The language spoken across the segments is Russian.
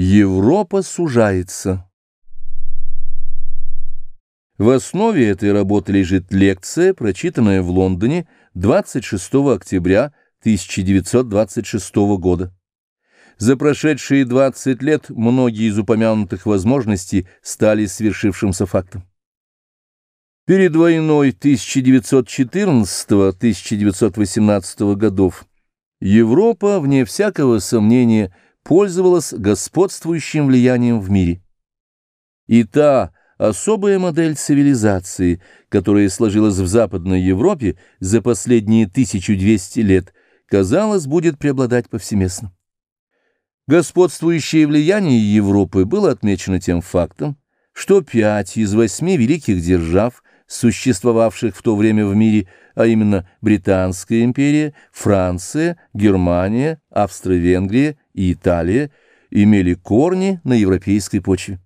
Европа сужается. В основе этой работы лежит лекция, прочитанная в Лондоне 26 октября 1926 года. За прошедшие 20 лет многие из упомянутых возможностей стали свершившимся фактом. Перед войной 1914-1918 годов Европа, вне всякого сомнения, пользовалась господствующим влиянием в мире. И та особая модель цивилизации, которая сложилась в Западной Европе за последние 1200 лет, казалось, будет преобладать повсеместно. Господствующее влияние Европы было отмечено тем фактом, что пять из восьми великих держав, существовавших в то время в мире, а именно Британская империя, Франция, Германия, Австро-Венгрия и Италия имели корни на европейской почве.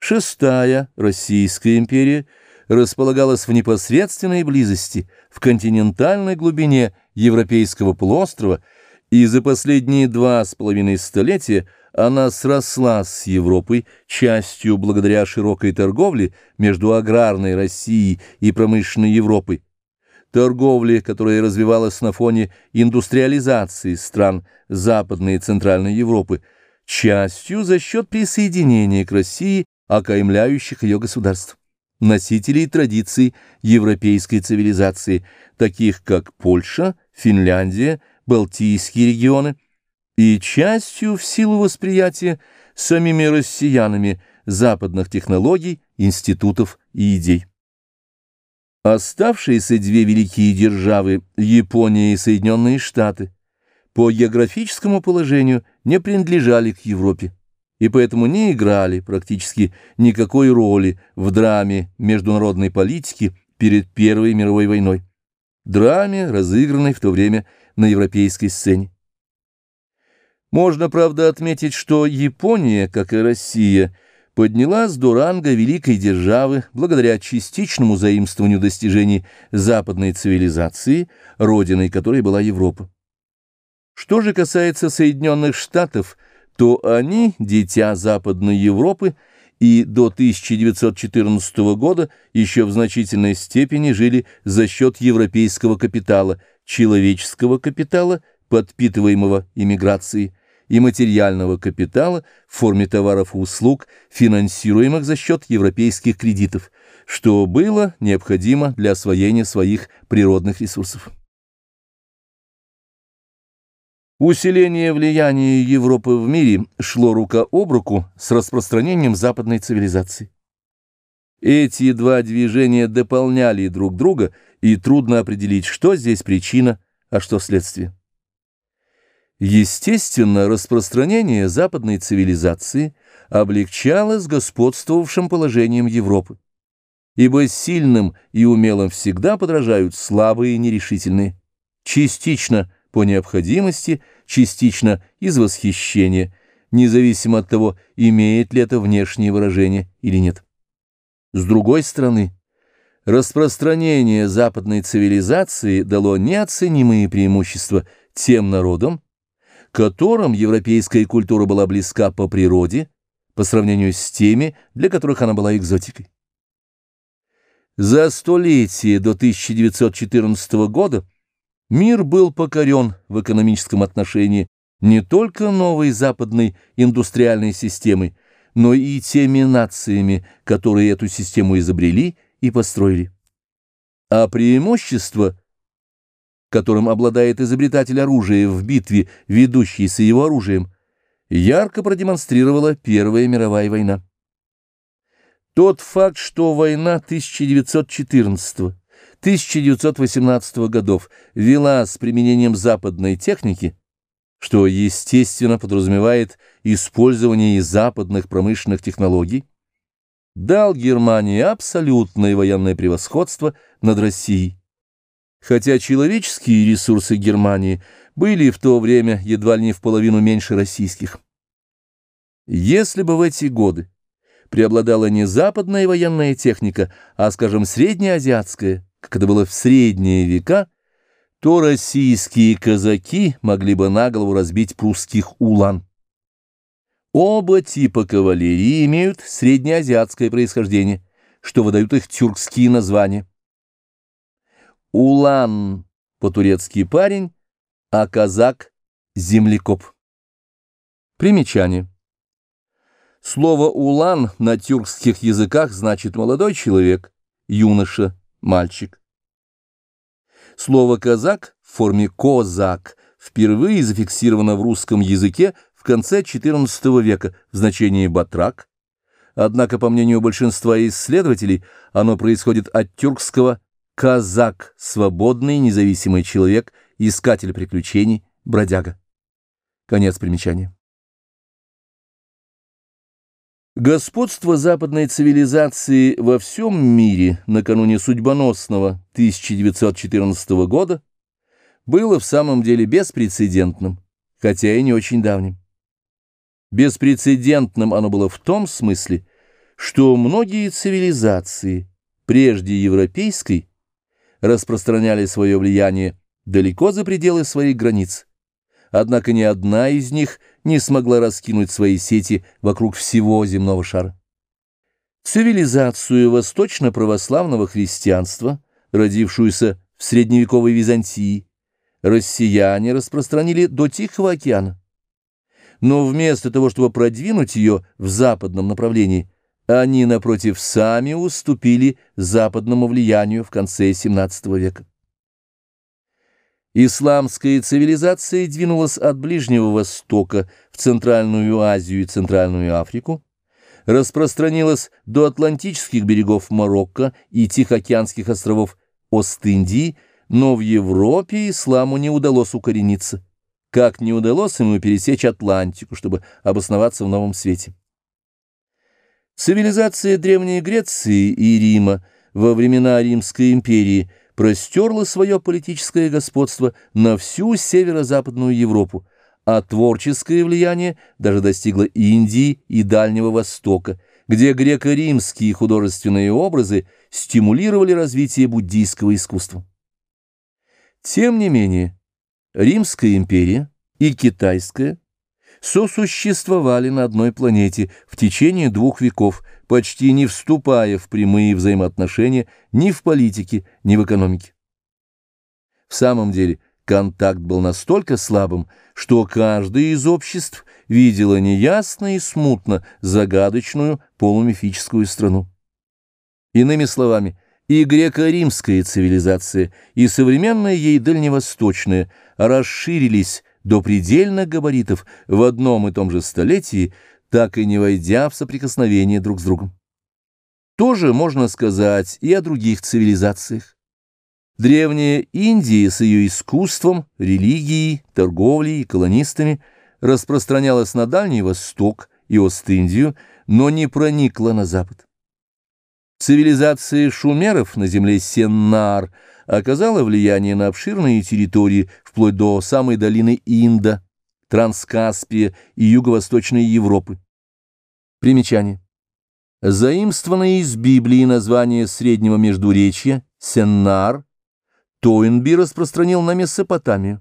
Шестая, Российская империя, располагалась в непосредственной близости, в континентальной глубине европейского полуострова, и за последние два с половиной столетия она сросла с Европой, частью благодаря широкой торговле между аграрной Россией и промышленной Европой, торговли, которая развивалась на фоне индустриализации стран Западной и Центральной Европы, частью за счет присоединения к России окаймляющих ее государств, носителей традиций европейской цивилизации, таких как Польша, Финляндия, Балтийские регионы, и частью в силу восприятия самими россиянами западных технологий, институтов и идей. Оставшиеся две великие державы, Япония и Соединенные Штаты, по географическому положению не принадлежали к Европе и поэтому не играли практически никакой роли в драме международной политики перед Первой мировой войной, драме, разыгранной в то время на европейской сцене. Можно, правда, отметить, что Япония, как и Россия, поднялась до ранга великой державы благодаря частичному заимствованию достижений западной цивилизации, родиной которой была Европа. Что же касается Соединенных Штатов, то они, дитя Западной Европы, и до 1914 года еще в значительной степени жили за счет европейского капитала, человеческого капитала, подпитываемого иммиграцией, и материального капитала в форме товаров и услуг, финансируемых за счет европейских кредитов, что было необходимо для освоения своих природных ресурсов. Усиление влияния Европы в мире шло рука об руку с распространением западной цивилизации. Эти два движения дополняли друг друга, и трудно определить, что здесь причина, а что следствие. Естественно, распространение западной цивилизации облегчалось господствовавшим положением Европы, ибо сильным и умелым всегда подражают слабые и нерешительные, частично по необходимости, частично из восхищения, независимо от того, имеет ли это внешнее выражение или нет. С другой стороны, распространение западной цивилизации дало неоценимые преимущества тем народам, которым европейская культура была близка по природе, по сравнению с теми, для которых она была экзотикой. За столетие до 1914 года мир был покорен в экономическом отношении не только новой западной индустриальной системой, но и теми нациями, которые эту систему изобрели и построили. А преимущество которым обладает изобретатель оружия в битве, ведущейся его оружием, ярко продемонстрировала Первая мировая война. Тот факт, что война 1914-1918 годов вела с применением западной техники, что, естественно, подразумевает использование западных промышленных технологий, дал Германии абсолютное военное превосходство над Россией хотя человеческие ресурсы Германии были в то время едва ли не в половину меньше российских. Если бы в эти годы преобладала не западная военная техника, а, скажем, среднеазиатская, как это было в средние века, то российские казаки могли бы на голову разбить прусских улан. Оба типа кавалерии имеют среднеазиатское происхождение, что выдают их тюркские названия. Улан по-турецки парень, а казак — землекоп. Примечание. Слово «улан» на тюркских языках значит «молодой человек», «юноша», «мальчик». Слово «казак» в форме «козак» впервые зафиксировано в русском языке в конце XIV века в значении «батрак», однако, по мнению большинства исследователей, оно происходит от тюркского «казак» — свободный независимый человек, искатель приключений, бродяга. Конец примечания. Господство западной цивилизации во всем мире накануне судьбоносного 1914 года было в самом деле беспрецедентным, хотя и не очень давним. Беспрецедентным оно было в том смысле, что многие цивилизации, прежде европейской, распространяли свое влияние далеко за пределы своих границ. Однако ни одна из них не смогла раскинуть свои сети вокруг всего земного шара. Цивилизацию восточно-православного христианства, родившуюся в средневековой Византии, россияне распространили до Тихого океана. Но вместо того, чтобы продвинуть ее в западном направлении, они, напротив, сами уступили западному влиянию в конце XVII века. Исламская цивилизация двинулась от Ближнего Востока в Центральную Азию и Центральную Африку, распространилась до Атлантических берегов Марокко и Тихоокеанских островов Ост-Индии, но в Европе исламу не удалось укорениться как не удалось ему пересечь Атлантику, чтобы обосноваться в новом свете. Цивилизация Древней Греции и Рима во времена Римской империи простерла свое политическое господство на всю северо-западную Европу, а творческое влияние даже достигло Индии и Дальнего Востока, где греко-римские художественные образы стимулировали развитие буддийского искусства. Тем не менее, Римская империя и Китайская сосуществовали на одной планете в течение двух веков, почти не вступая в прямые взаимоотношения ни в политике, ни в экономике. В самом деле, контакт был настолько слабым, что каждое из обществ видело неясно и смутно загадочную полумифическую страну. Иными словами, и греко-римская цивилизация, и современная ей дальневосточная расширились до предельных габаритов в одном и том же столетии, так и не войдя в соприкосновение друг с другом. Тоже можно сказать и о других цивилизациях. Древняя Индия с ее искусством, религией, торговлей и колонистами распространялась на Дальний Восток и Ост-Индию, но не проникла на Запад. Цивилизация шумеров на земле Сеннар оказала влияние на обширные территории вплоть до самой долины Инда, Транскаспия и Юго-Восточной Европы. Примечание. Заимствованное из Библии название среднего междуречья Сеннар Тойнби распространил на Месопотамию.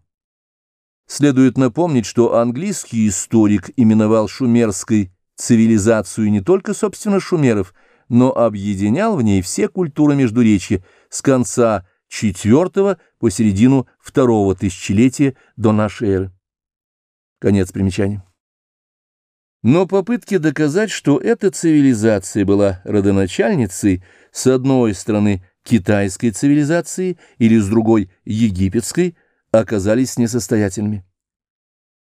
Следует напомнить, что английский историк именовал шумерской цивилизацию не только, собственно, шумеров – но объединял в ней все культуры Междуречья с конца IV по середину второго тысячелетия до нашей эры. Конец примечания. Но попытки доказать, что эта цивилизация была родоначальницей с одной стороны китайской цивилизации или с другой египетской, оказались несостоятельными.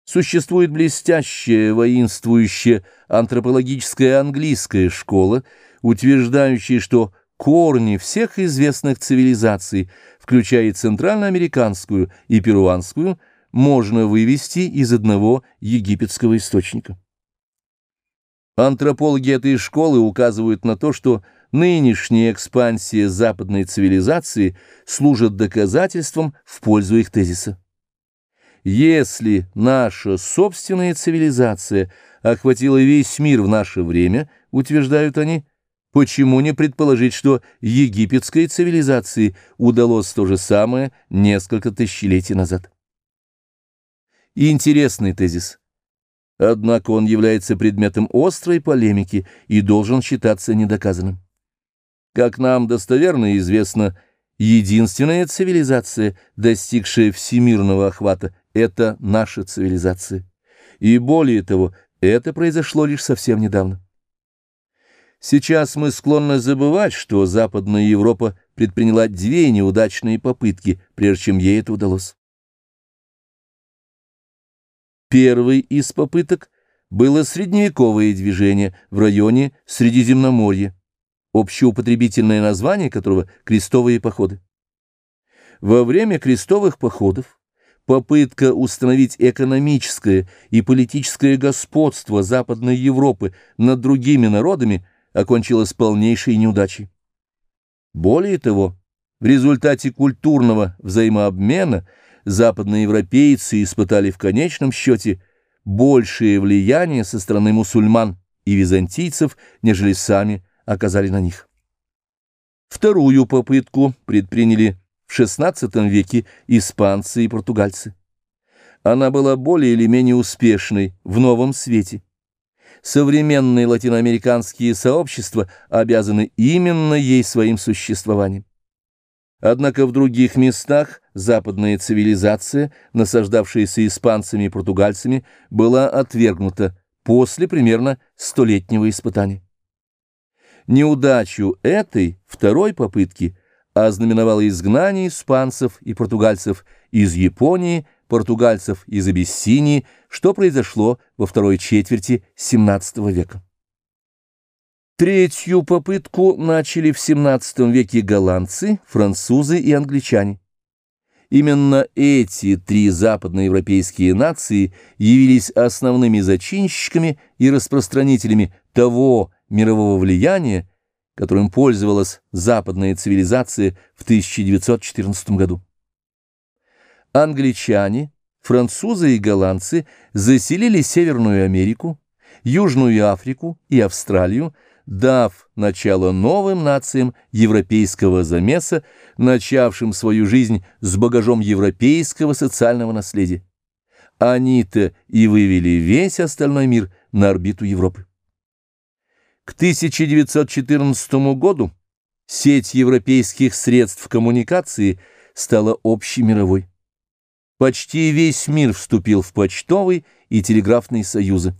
Существует блестящая воинствующая антропологическая английская школа, утверждающая, что корни всех известных цивилизаций, включая центральноамериканскую и перуанскую, можно вывести из одного египетского источника. Антропологи этой школы указывают на то, что нынешняя экспансия западной цивилизации служит доказательством в пользу их тезиса. Если наша собственная цивилизация охватила весь мир в наше время, утверждают они, почему не предположить, что египетской цивилизации удалось то же самое несколько тысячелетий назад? интересный тезис. Однако он является предметом острой полемики и должен считаться недоказанным. Как нам достоверно известно, единственная цивилизация, достигшая всемирного охвата, это наша цивилизация. И более того, это произошло лишь совсем недавно. Сейчас мы склонны забывать, что Западная Европа предприняла две неудачные попытки, прежде чем ей это удалось. Первый из попыток было средневековое движение в районе Средиземноморья, общеупотребительное название которого – крестовые походы. Во время крестовых походов попытка установить экономическое и политическое господство Западной Европы над другими народами окончилась полнейшей неудачей. Более того, в результате культурного взаимообмена западноевропейцы испытали в конечном счете большее влияние со стороны мусульман и византийцев, нежели сами оказали на них. Вторую попытку предприняли в XVI веке испанцы и португальцы. Она была более или менее успешной в новом свете. Современные латиноамериканские сообщества обязаны именно ей своим существованием. Однако в других местах западная цивилизация, насаждавшаяся испанцами и португальцами, была отвергнута после примерно столетнего испытания. Неудачу этой второй попытки ознаменовало изгнание испанцев и португальцев из Японии, португальцев из Абиссинии, что произошло во второй четверти XVII века. Третью попытку начали в XVII веке голландцы, французы и англичане. Именно эти три западноевропейские нации явились основными зачинщиками и распространителями того мирового влияния, которым пользовалась западная цивилизация в 1914 году. Англичане, французы и голландцы заселили Северную Америку, Южную Африку и Австралию, дав начало новым нациям европейского замеса, начавшим свою жизнь с багажом европейского социального наследия. Они-то и вывели весь остальной мир на орбиту Европы. К 1914 году сеть европейских средств коммуникации стала общемировой. Почти весь мир вступил в почтовый и телеграфный союзы.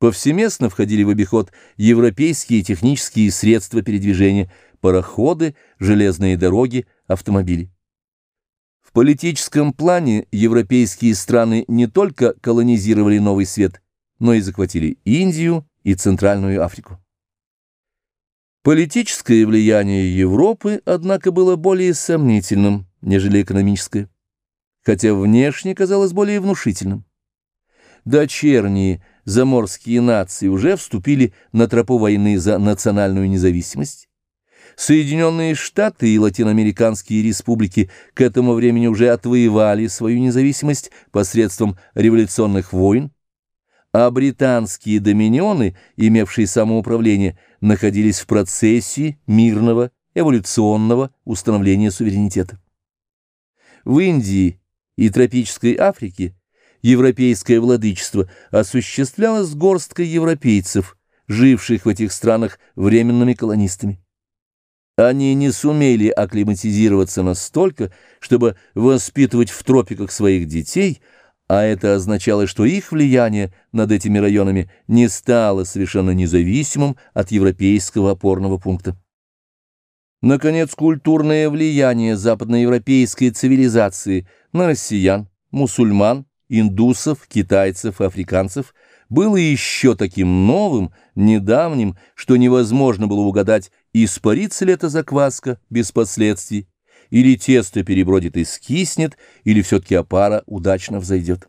Повсеместно входили в обиход европейские технические средства передвижения, пароходы, железные дороги, автомобили. В политическом плане европейские страны не только колонизировали Новый Свет, но и захватили Индию и Центральную Африку. Политическое влияние Европы, однако, было более сомнительным, нежели экономическое, хотя внешне казалось более внушительным. Дочерние заморские нации уже вступили на тропу войны за национальную независимость. Соединенные Штаты и латиноамериканские республики к этому времени уже отвоевали свою независимость посредством революционных войн, а британские доминионы, имевшие самоуправление, находились в процессе мирного эволюционного установления суверенитета. В Индии и тропической Африке европейское владычество осуществлялось горсткой европейцев, живших в этих странах временными колонистами. Они не сумели акклиматизироваться настолько, чтобы воспитывать в тропиках своих детей, а это означало, что их влияние над этими районами не стало совершенно независимым от европейского опорного пункта. Наконец, культурное влияние западноевропейской цивилизации на россиян, мусульман, индусов, китайцев африканцев было еще таким новым, недавним, что невозможно было угадать, испарится ли эта закваска без последствий, или тесто перебродит и скиснет, или все-таки опара удачно взойдет.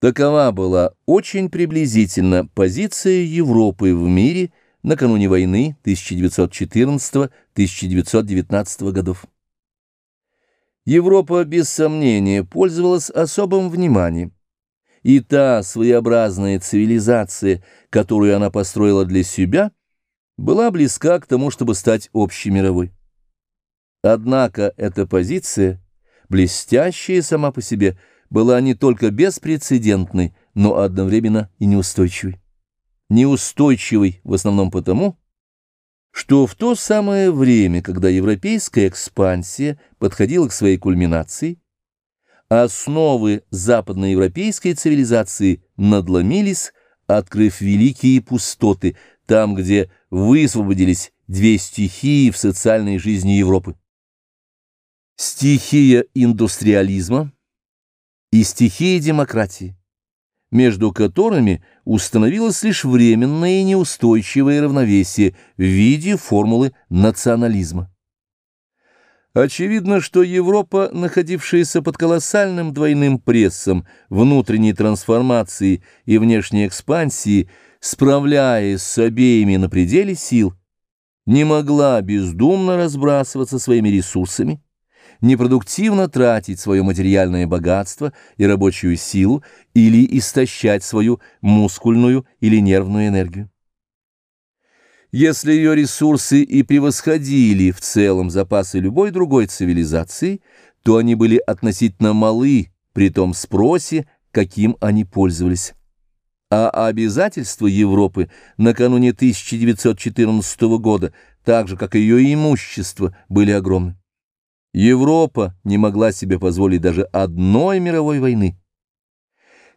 Такова была очень приблизительно позиция Европы в мире накануне войны 1914-1919 годов. Европа, без сомнения, пользовалась особым вниманием. И та своеобразная цивилизация, которую она построила для себя, была близка к тому, чтобы стать общемировой. Однако эта позиция, блестящая сама по себе, была не только беспрецедентной, но одновременно и неустойчивой. Неустойчивой в основном потому, что в то самое время, когда европейская экспансия подходила к своей кульминации, основы западноевропейской цивилизации надломились, открыв великие пустоты, там, где высвободились две стихии в социальной жизни Европы. Стихия индустриализма и стихия демократии, между которыми установилось лишь временное и неустойчивое равновесие в виде формулы национализма. Очевидно, что Европа, находившаяся под колоссальным двойным прессом внутренней трансформации и внешней экспансии, справляясь с обеими на пределе сил, не могла бездумно разбрасываться своими ресурсами, непродуктивно тратить свое материальное богатство и рабочую силу или истощать свою мускульную или нервную энергию. Если ее ресурсы и превосходили в целом запасы любой другой цивилизации, то они были относительно малы при том спросе, каким они пользовались. А обязательства Европы накануне 1914 года, так же как и ее имущество, были огромны. Европа не могла себе позволить даже одной мировой войны.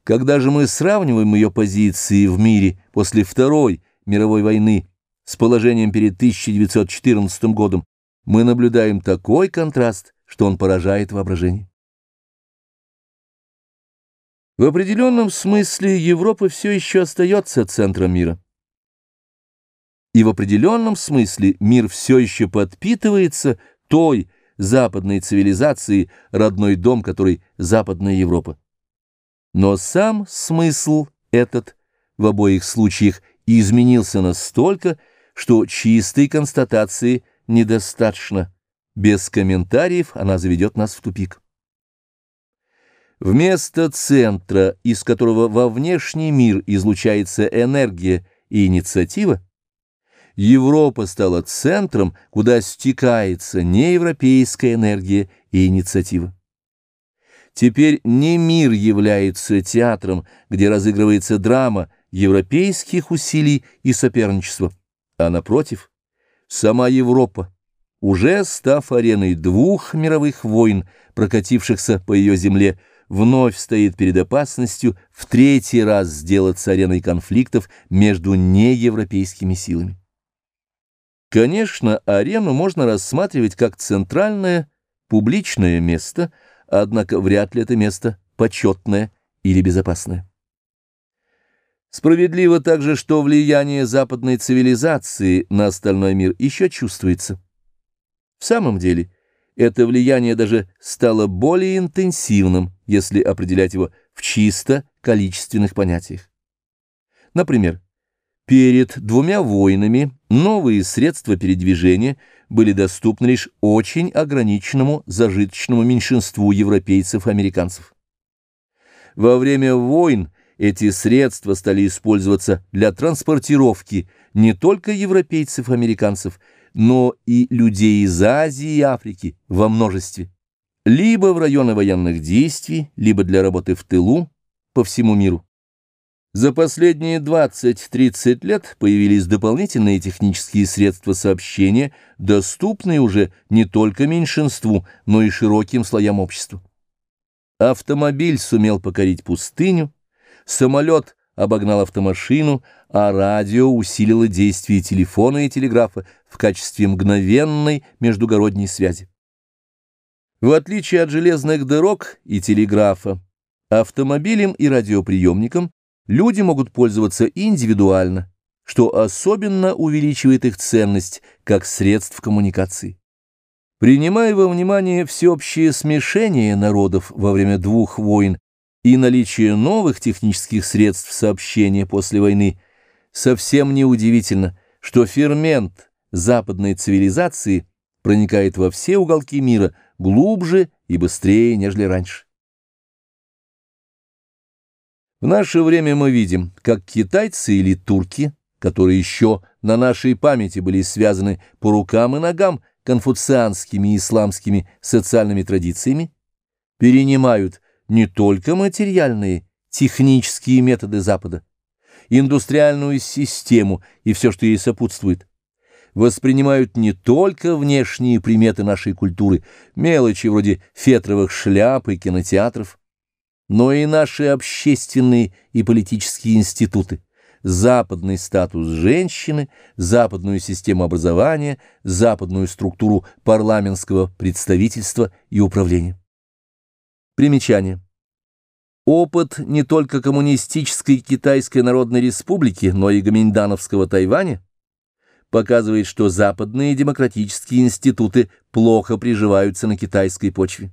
Когда же мы сравниваем ее позиции в мире после Второй мировой войны с положением перед 1914 годом, мы наблюдаем такой контраст, что он поражает воображение. В определенном смысле Европа все еще остается центром мира. И в определенном смысле мир все еще подпитывается той западной цивилизацией, родной дом который Западная Европа. Но сам смысл этот в обоих случаях изменился настолько, что чистой констатации недостаточно. Без комментариев она заведет нас в тупик. Вместо центра, из которого во внешний мир излучается энергия и инициатива, Европа стала центром, куда стекается неевропейская энергия и инициатива. Теперь не мир является театром, где разыгрывается драма европейских усилий и соперничества а напротив, сама Европа, уже став ареной двух мировых войн, прокатившихся по ее земле, вновь стоит перед опасностью в третий раз сделаться ареной конфликтов между неевропейскими силами. Конечно, арену можно рассматривать как центральное публичное место, однако вряд ли это место почетное или безопасное. Справедливо также, что влияние западной цивилизации на остальной мир еще чувствуется. В самом деле, это влияние даже стало более интенсивным, если определять его в чисто количественных понятиях. Например, перед двумя войнами новые средства передвижения были доступны лишь очень ограниченному зажиточному меньшинству европейцев-американцев. Во время войн эти средства стали использоваться для транспортировки не только европейцев-американцев, но и людей из Азии и Африки во множестве, либо в районы военных действий, либо для работы в тылу по всему миру. За последние 20-30 лет появились дополнительные технические средства сообщения, доступные уже не только меньшинству, но и широким слоям общества. Автомобиль сумел покорить пустыню, Самолет обогнал автомашину, а радио усилило действие телефона и телеграфа в качестве мгновенной междугородней связи. В отличие от железных дорог и телеграфа, автомобилем и радиоприемником люди могут пользоваться индивидуально, что особенно увеличивает их ценность как средств коммуникации. Принимая во внимание всеобщее смешение народов во время двух войн и наличие новых технических средств сообщения после войны, совсем неудивительно, что фермент западной цивилизации проникает во все уголки мира глубже и быстрее, нежели раньше. В наше время мы видим, как китайцы или турки, которые еще на нашей памяти были связаны по рукам и ногам конфуцианскими и исламскими социальными традициями, перенимают не только материальные, технические методы Запада, индустриальную систему и все, что ей сопутствует, воспринимают не только внешние приметы нашей культуры, мелочи вроде фетровых шляп и кинотеатров, но и наши общественные и политические институты, западный статус женщины, западную систему образования, западную структуру парламентского представительства и управления. Примечание. Опыт не только коммунистической Китайской Народной Республики, но и гоминдановского Тайваня показывает, что западные демократические институты плохо приживаются на китайской почве.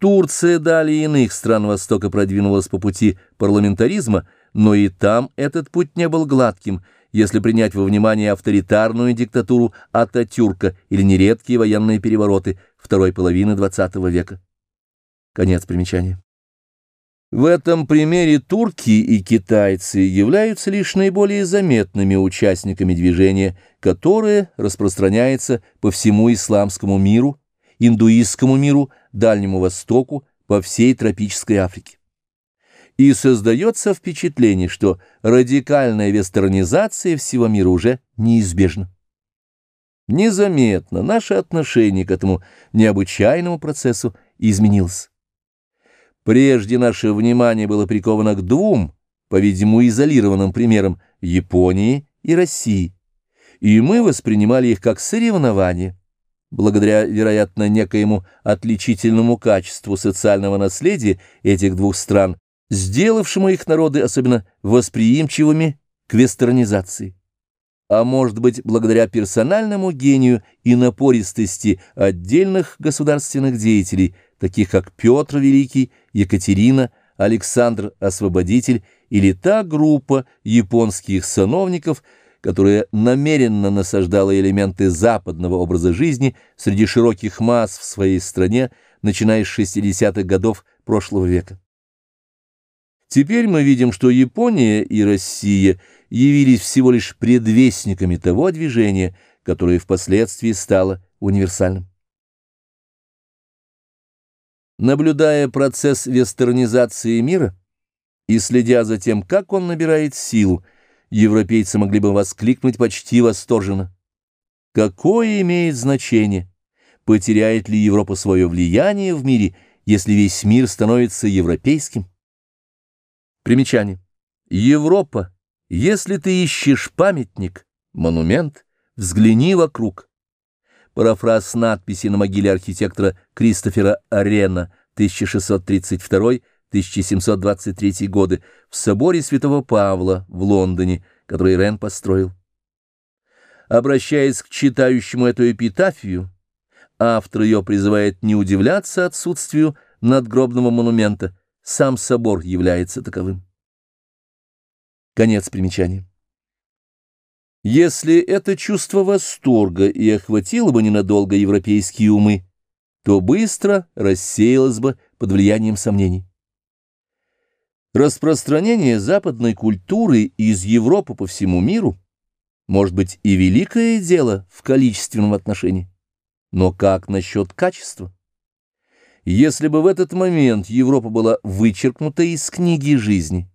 Турция далее иных стран Востока продвинулась по пути парламентаризма, но и там этот путь не был гладким, если принять во внимание авторитарную диктатуру Ататюрка или нередкие военные перевороты второй половины XX века. Конец примечания. В этом примере турки и китайцы являются лишь наиболее заметными участниками движения, которое распространяется по всему исламскому миру, индуистскому миру, Дальнему Востоку, по всей тропической Африке. И создается впечатление, что радикальная вестернизация всего мира уже неизбежна. Незаметно наше отношение к этому необычайному процессу изменилось. Прежде наше внимание было приковано к двум, по-видимому, изолированным примерам Японии и России, и мы воспринимали их как соревнования благодаря, вероятно, некоему отличительному качеству социального наследия этих двух стран, сделавшему их народы особенно восприимчивыми к вестернизации. А может быть, благодаря персональному гению и напористости отдельных государственных деятелей, таких как Петр Великий, Екатерина, Александр Освободитель или та группа японских сановников – которая намеренно насаждала элементы западного образа жизни среди широких масс в своей стране, начиная с 60-х годов прошлого века. Теперь мы видим, что Япония и Россия явились всего лишь предвестниками того движения, которое впоследствии стало универсальным. Наблюдая процесс вестернизации мира и следя за тем, как он набирает силу, европейцы могли бы воскликнуть почти восторженно. Какое имеет значение, потеряет ли Европа свое влияние в мире, если весь мир становится европейским? Примечание. Европа, если ты ищешь памятник, монумент, взгляни вокруг. Парафраз надписи на могиле архитектора Кристофера Арена 1632 1723 годы, в соборе святого Павла в Лондоне, который Рен построил. Обращаясь к читающему эту эпитафию, автор ее призывает не удивляться отсутствию надгробного монумента, сам собор является таковым. Конец примечания. Если это чувство восторга и охватило бы ненадолго европейские умы, то быстро рассеялось бы под влиянием сомнений. Распространение западной культуры из Европы по всему миру может быть и великое дело в количественном отношении, но как насчет качества? Если бы в этот момент Европа была вычеркнута из книги жизни,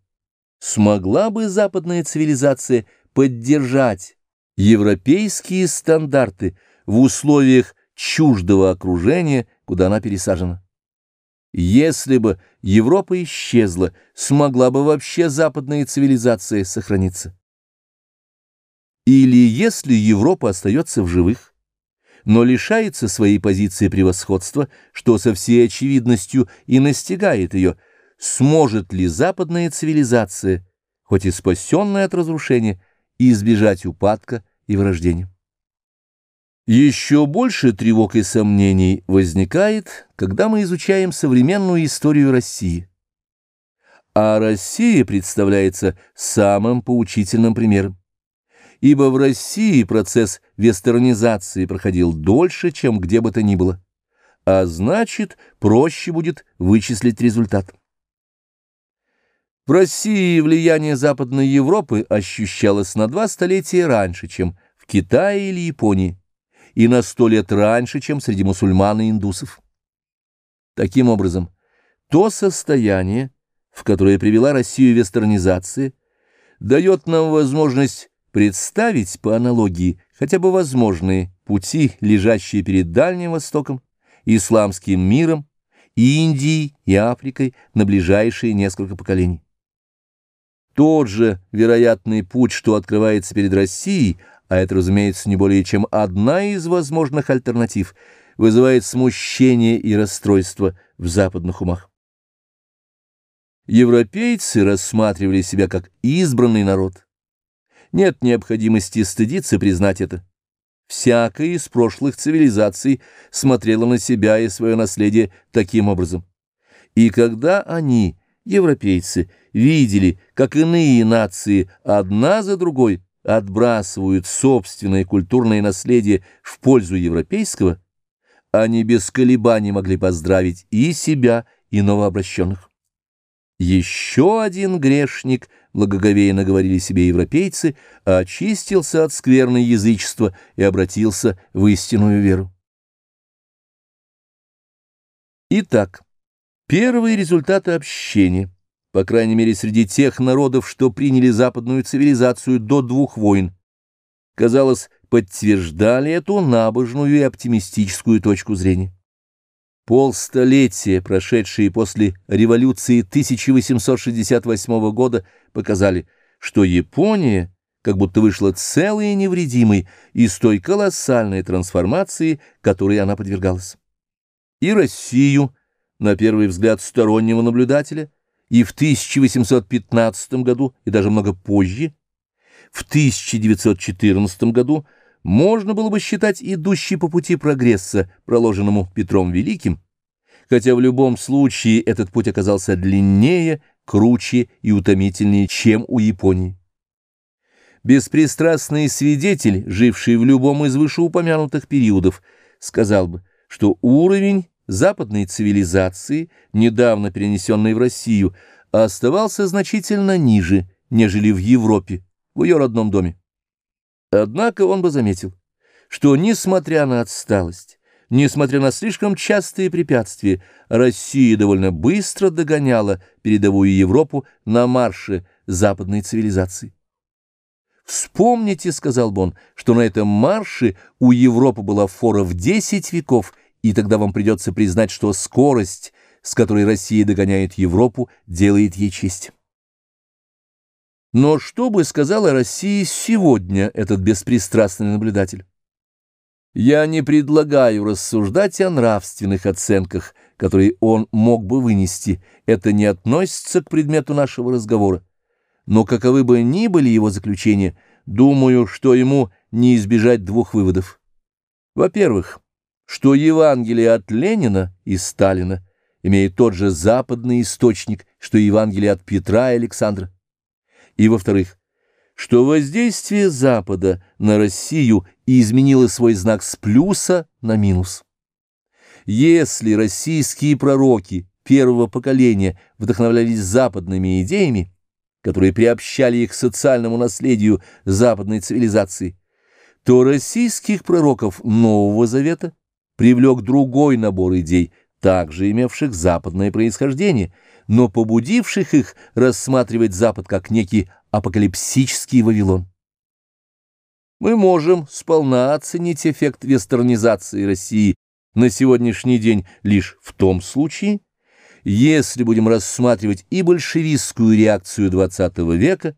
смогла бы западная цивилизация поддержать европейские стандарты в условиях чуждого окружения, куда она пересажена? Если бы Европа исчезла, смогла бы вообще западная цивилизация сохраниться? Или если Европа остается в живых, но лишается своей позиции превосходства, что со всей очевидностью и настигает ее, сможет ли западная цивилизация, хоть и спасенная от разрушения, избежать упадка и вырождения? Еще больше тревог и сомнений возникает, когда мы изучаем современную историю России. А Россия представляется самым поучительным примером. Ибо в России процесс вестернизации проходил дольше, чем где бы то ни было, а значит, проще будет вычислить результат. В России влияние Западной Европы ощущалось на два столетия раньше, чем в Китае или Японии и на сто лет раньше, чем среди мусульман и индусов. Таким образом, То состояние, в которое привела Россию вестернизация, дает нам возможность представить по аналогии хотя бы возможные пути, лежащие перед Дальним Востоком, исламским миром, Индией и Африкой на ближайшие несколько поколений. Тот же вероятный путь, что открывается перед Россией, а это, разумеется, не более чем одна из возможных альтернатив, вызывает смущение и расстройство в западных умах. Европейцы рассматривали себя как избранный народ. Нет необходимости стыдиться признать это. Всякая из прошлых цивилизаций смотрела на себя и свое наследие таким образом. И когда они, европейцы, видели, как иные нации одна за другой отбрасывают собственное культурное наследие в пользу европейского, они без колебаний могли поздравить и себя, и новообращенных. Еще один грешник, благоговейно говорили себе европейцы, очистился от скверной язычества и обратился в истинную веру. Итак, первые результаты общения, по крайней мере среди тех народов, что приняли западную цивилизацию до двух войн, казалось, подтверждали эту набожную и оптимистическую точку зрения. Полстолетия, прошедшие после революции 1868 года, показали, что Япония как будто вышла целой и невредимой из той колоссальной трансформации, которой она подвергалась. И Россию, на первый взгляд стороннего наблюдателя, и в 1815 году, и даже много позже, в 1914 году – можно было бы считать идущей по пути прогресса, проложенному Петром Великим, хотя в любом случае этот путь оказался длиннее, круче и утомительнее, чем у Японии. Беспристрастный свидетель, живший в любом из вышеупомянутых периодов, сказал бы, что уровень западной цивилизации, недавно перенесенный в Россию, оставался значительно ниже, нежели в Европе, в ее родном доме. Однако он бы заметил, что, несмотря на отсталость, несмотря на слишком частые препятствия, Россия довольно быстро догоняла передовую Европу на марше западной цивилизации. «Вспомните, — сказал Бон, — что на этом марше у Европы была фора в десять веков, и тогда вам придется признать, что скорость, с которой Россия догоняет Европу, делает ей честь». Но что бы сказал о России сегодня этот беспристрастный наблюдатель? Я не предлагаю рассуждать о нравственных оценках, которые он мог бы вынести. Это не относится к предмету нашего разговора. Но каковы бы ни были его заключения, думаю, что ему не избежать двух выводов. Во-первых, что Евангелие от Ленина и Сталина имеет тот же западный источник, что Евангелие от Петра и Александра и, во-вторых, что воздействие Запада на Россию изменило свой знак с плюса на минус. Если российские пророки первого поколения вдохновлялись западными идеями, которые приобщали их к социальному наследию западной цивилизации, то российских пророков Нового Завета привлек другой набор идей, также имевших западное происхождение – но побудивших их рассматривать Запад как некий апокалипсический Вавилон. Мы можем сполна оценить эффект вестернизации России на сегодняшний день лишь в том случае, если будем рассматривать и большевистскую реакцию XX века,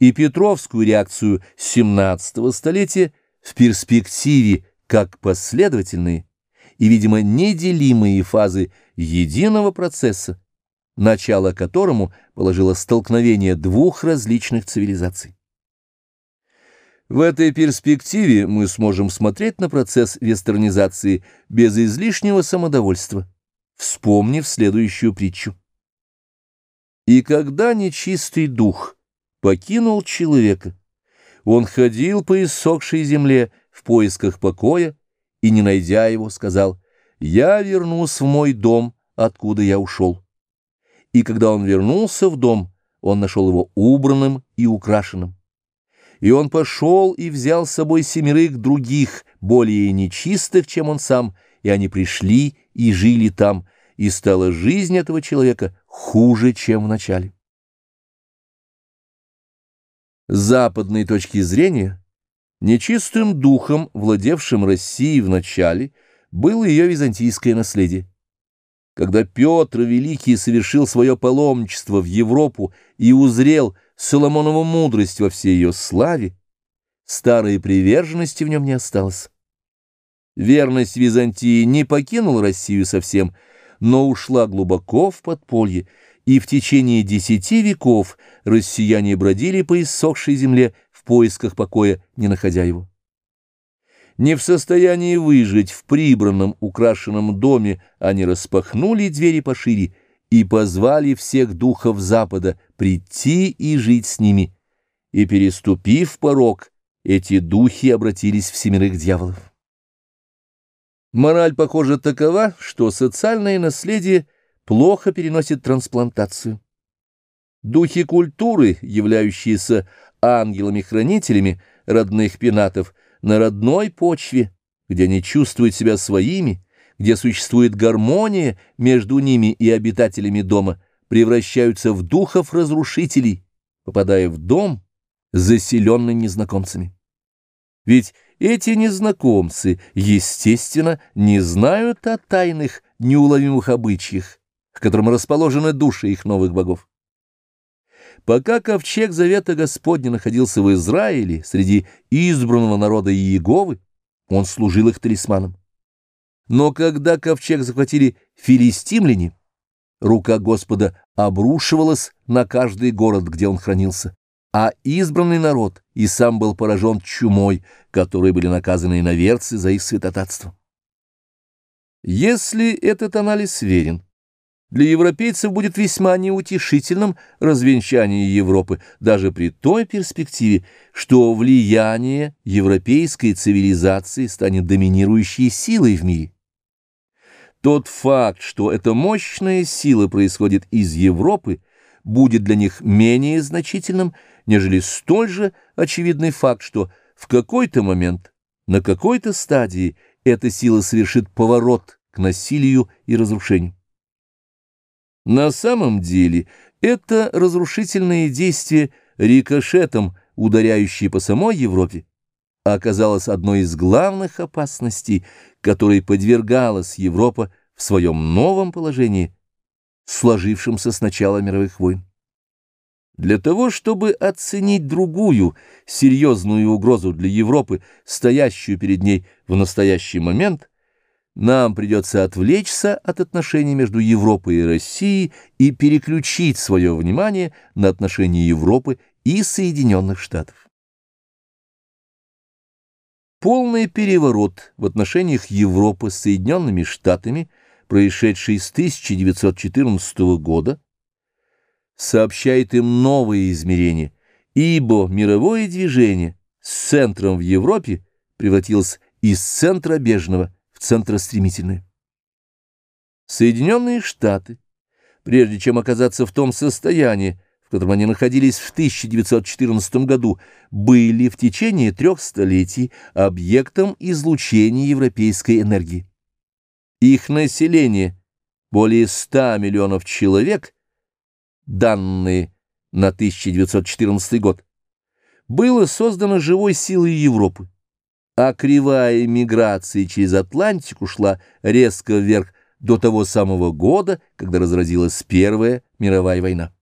и петровскую реакцию XVII столетия в перспективе как последовательные и, видимо, неделимые фазы единого процесса, начало которому положило столкновение двух различных цивилизаций. В этой перспективе мы сможем смотреть на процесс вестернизации без излишнего самодовольства, вспомнив следующую притчу. «И когда нечистый дух покинул человека, он ходил по иссохшей земле в поисках покоя и, не найдя его, сказал, «Я вернусь в мой дом, откуда я ушел» и когда он вернулся в дом, он нашел его убранным и украшенным. И он пошел и взял с собой семерых других, более нечистых, чем он сам, и они пришли и жили там, и стала жизнь этого человека хуже, чем в начале. С западной точки зрения, нечистым духом, владевшим Россией в начале, было ее византийское наследие. Когда Петр Великий совершил свое паломничество в Европу и узрел Соломонову мудрость во всей ее славе, старой приверженности в нем не осталось. Верность Византии не покинула Россию совсем, но ушла глубоко в подполье, и в течение десяти веков россияне бродили по иссохшей земле поисках покоя, не находя его. Не в состоянии выжить в прибранном, украшенном доме, они распахнули двери пошире и позвали всех духов Запада прийти и жить с ними, и, переступив порог, эти духи обратились в семерых дьяволов. Мораль, похоже, такова, что социальное наследие плохо переносит трансплантацию. Духи культуры, являющиеся ангелами-хранителями родных пенатов, на родной почве, где они чувствуют себя своими, где существует гармония между ними и обитателями дома, превращаются в духов-разрушителей, попадая в дом, заселенный незнакомцами. Ведь эти незнакомцы, естественно, не знают о тайных, неуловимых обычаях, к которым расположены души их новых богов. Пока ковчег Завета Господня находился в Израиле, среди избранного народа Иеговы, он служил их талисманом. Но когда ковчег захватили филистимляне, рука Господа обрушивалась на каждый город, где он хранился, а избранный народ и сам был поражен чумой, которой были наказаны иноверцы за их святотатство. Если этот анализ верен, для европейцев будет весьма неутешительным развенчание Европы, даже при той перспективе, что влияние европейской цивилизации станет доминирующей силой в мире. Тот факт, что эта мощная сила происходит из Европы, будет для них менее значительным, нежели столь же очевидный факт, что в какой-то момент, на какой-то стадии эта сила совершит поворот к насилию и разрушению. На самом деле это разрушительное действие рикошетом, ударяющее по самой Европе, оказалось одной из главных опасностей, которой подвергалась Европа в своем новом положении, сложившемся с начала мировых войн. Для того, чтобы оценить другую серьезную угрозу для Европы, стоящую перед ней в настоящий момент, нам придется отвлечься от отношений между Европой и Россией и переключить свое внимание на отношения Европы и Соединенных Штатов. Полный переворот в отношениях Европы с Соединенными Штатами, происшедший с 1914 года, сообщает им новые измерения, ибо мировое движение с центром в Европе превратилось из центра бежного в центростремительное. Соединенные Штаты, прежде чем оказаться в том состоянии, в котором они находились в 1914 году, были в течение трех столетий объектом излучения европейской энергии. Их население, более 100 миллионов человек, данные на 1914 год, было создано живой силой Европы, а кривая миграции через Атлантику шла резко вверх до того самого года, когда разразилась Первая мировая война.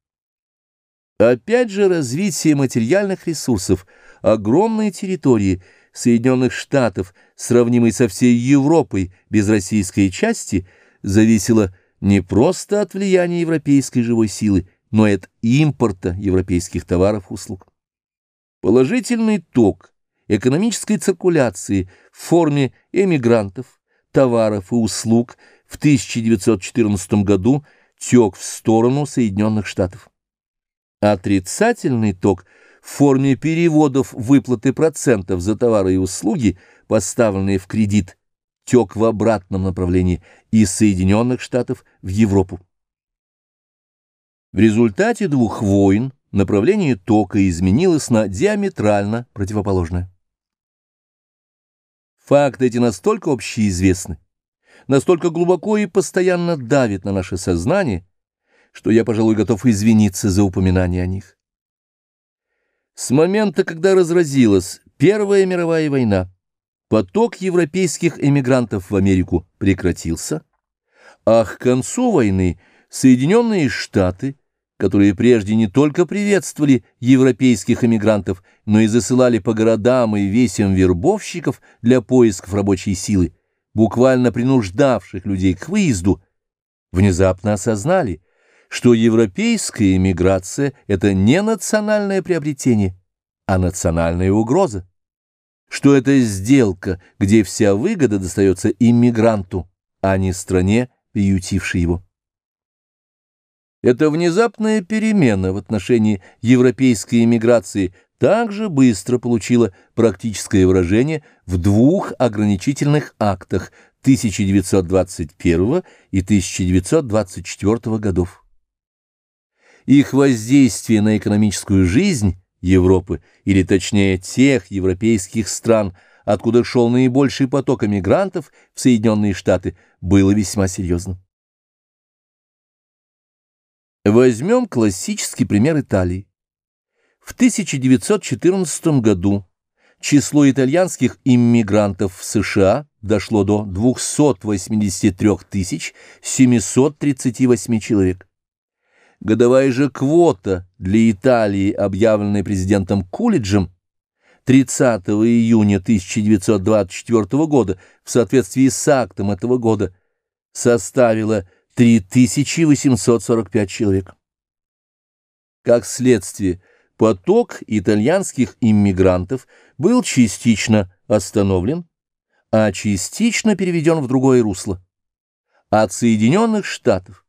Опять же развитие материальных ресурсов огромной территории Соединенных Штатов, сравнимой со всей Европой без российской части, зависело не просто от влияния европейской живой силы, но и от импорта европейских товаров и услуг. Положительный ток экономической циркуляции в форме эмигрантов, товаров и услуг в 1914 году тек в сторону Соединенных Штатов. Отрицательный ток в форме переводов выплаты процентов за товары и услуги, поставленные в кредит, тек в обратном направлении из Соединенных Штатов в Европу. В результате двух войн направление тока изменилось на диаметрально противоположное. Факты эти настолько общеизвестны, настолько глубоко и постоянно давит на наше сознание, что я, пожалуй, готов извиниться за упоминание о них. С момента, когда разразилась Первая мировая война, поток европейских эмигрантов в Америку прекратился, а к концу войны Соединенные Штаты, которые прежде не только приветствовали европейских эмигрантов, но и засылали по городам и весям вербовщиков для поисков рабочей силы, буквально принуждавших людей к выезду, внезапно осознали – что европейская эмиграция – это не национальное приобретение, а национальная угроза, что это сделка, где вся выгода достается иммигранту, а не стране, приютившей его. Эта внезапная перемена в отношении европейской эмиграции также быстро получила практическое выражение в двух ограничительных актах 1921 и 1924 годов их воздействие на экономическую жизнь Европы, или точнее тех европейских стран, откуда шел наибольший поток эмигрантов в Соединенные Штаты, было весьма серьезным. Возьмем классический пример Италии. В 1914 году число итальянских иммигрантов в США дошло до 283 738 человек. Годовая же квота для Италии, объявленная президентом Кулиджем 30 июня 1924 года в соответствии с актом этого года, составила 3845 человек. Как следствие, поток итальянских иммигрантов был частично остановлен, а частично переведен в другое русло. От Соединенных Штатов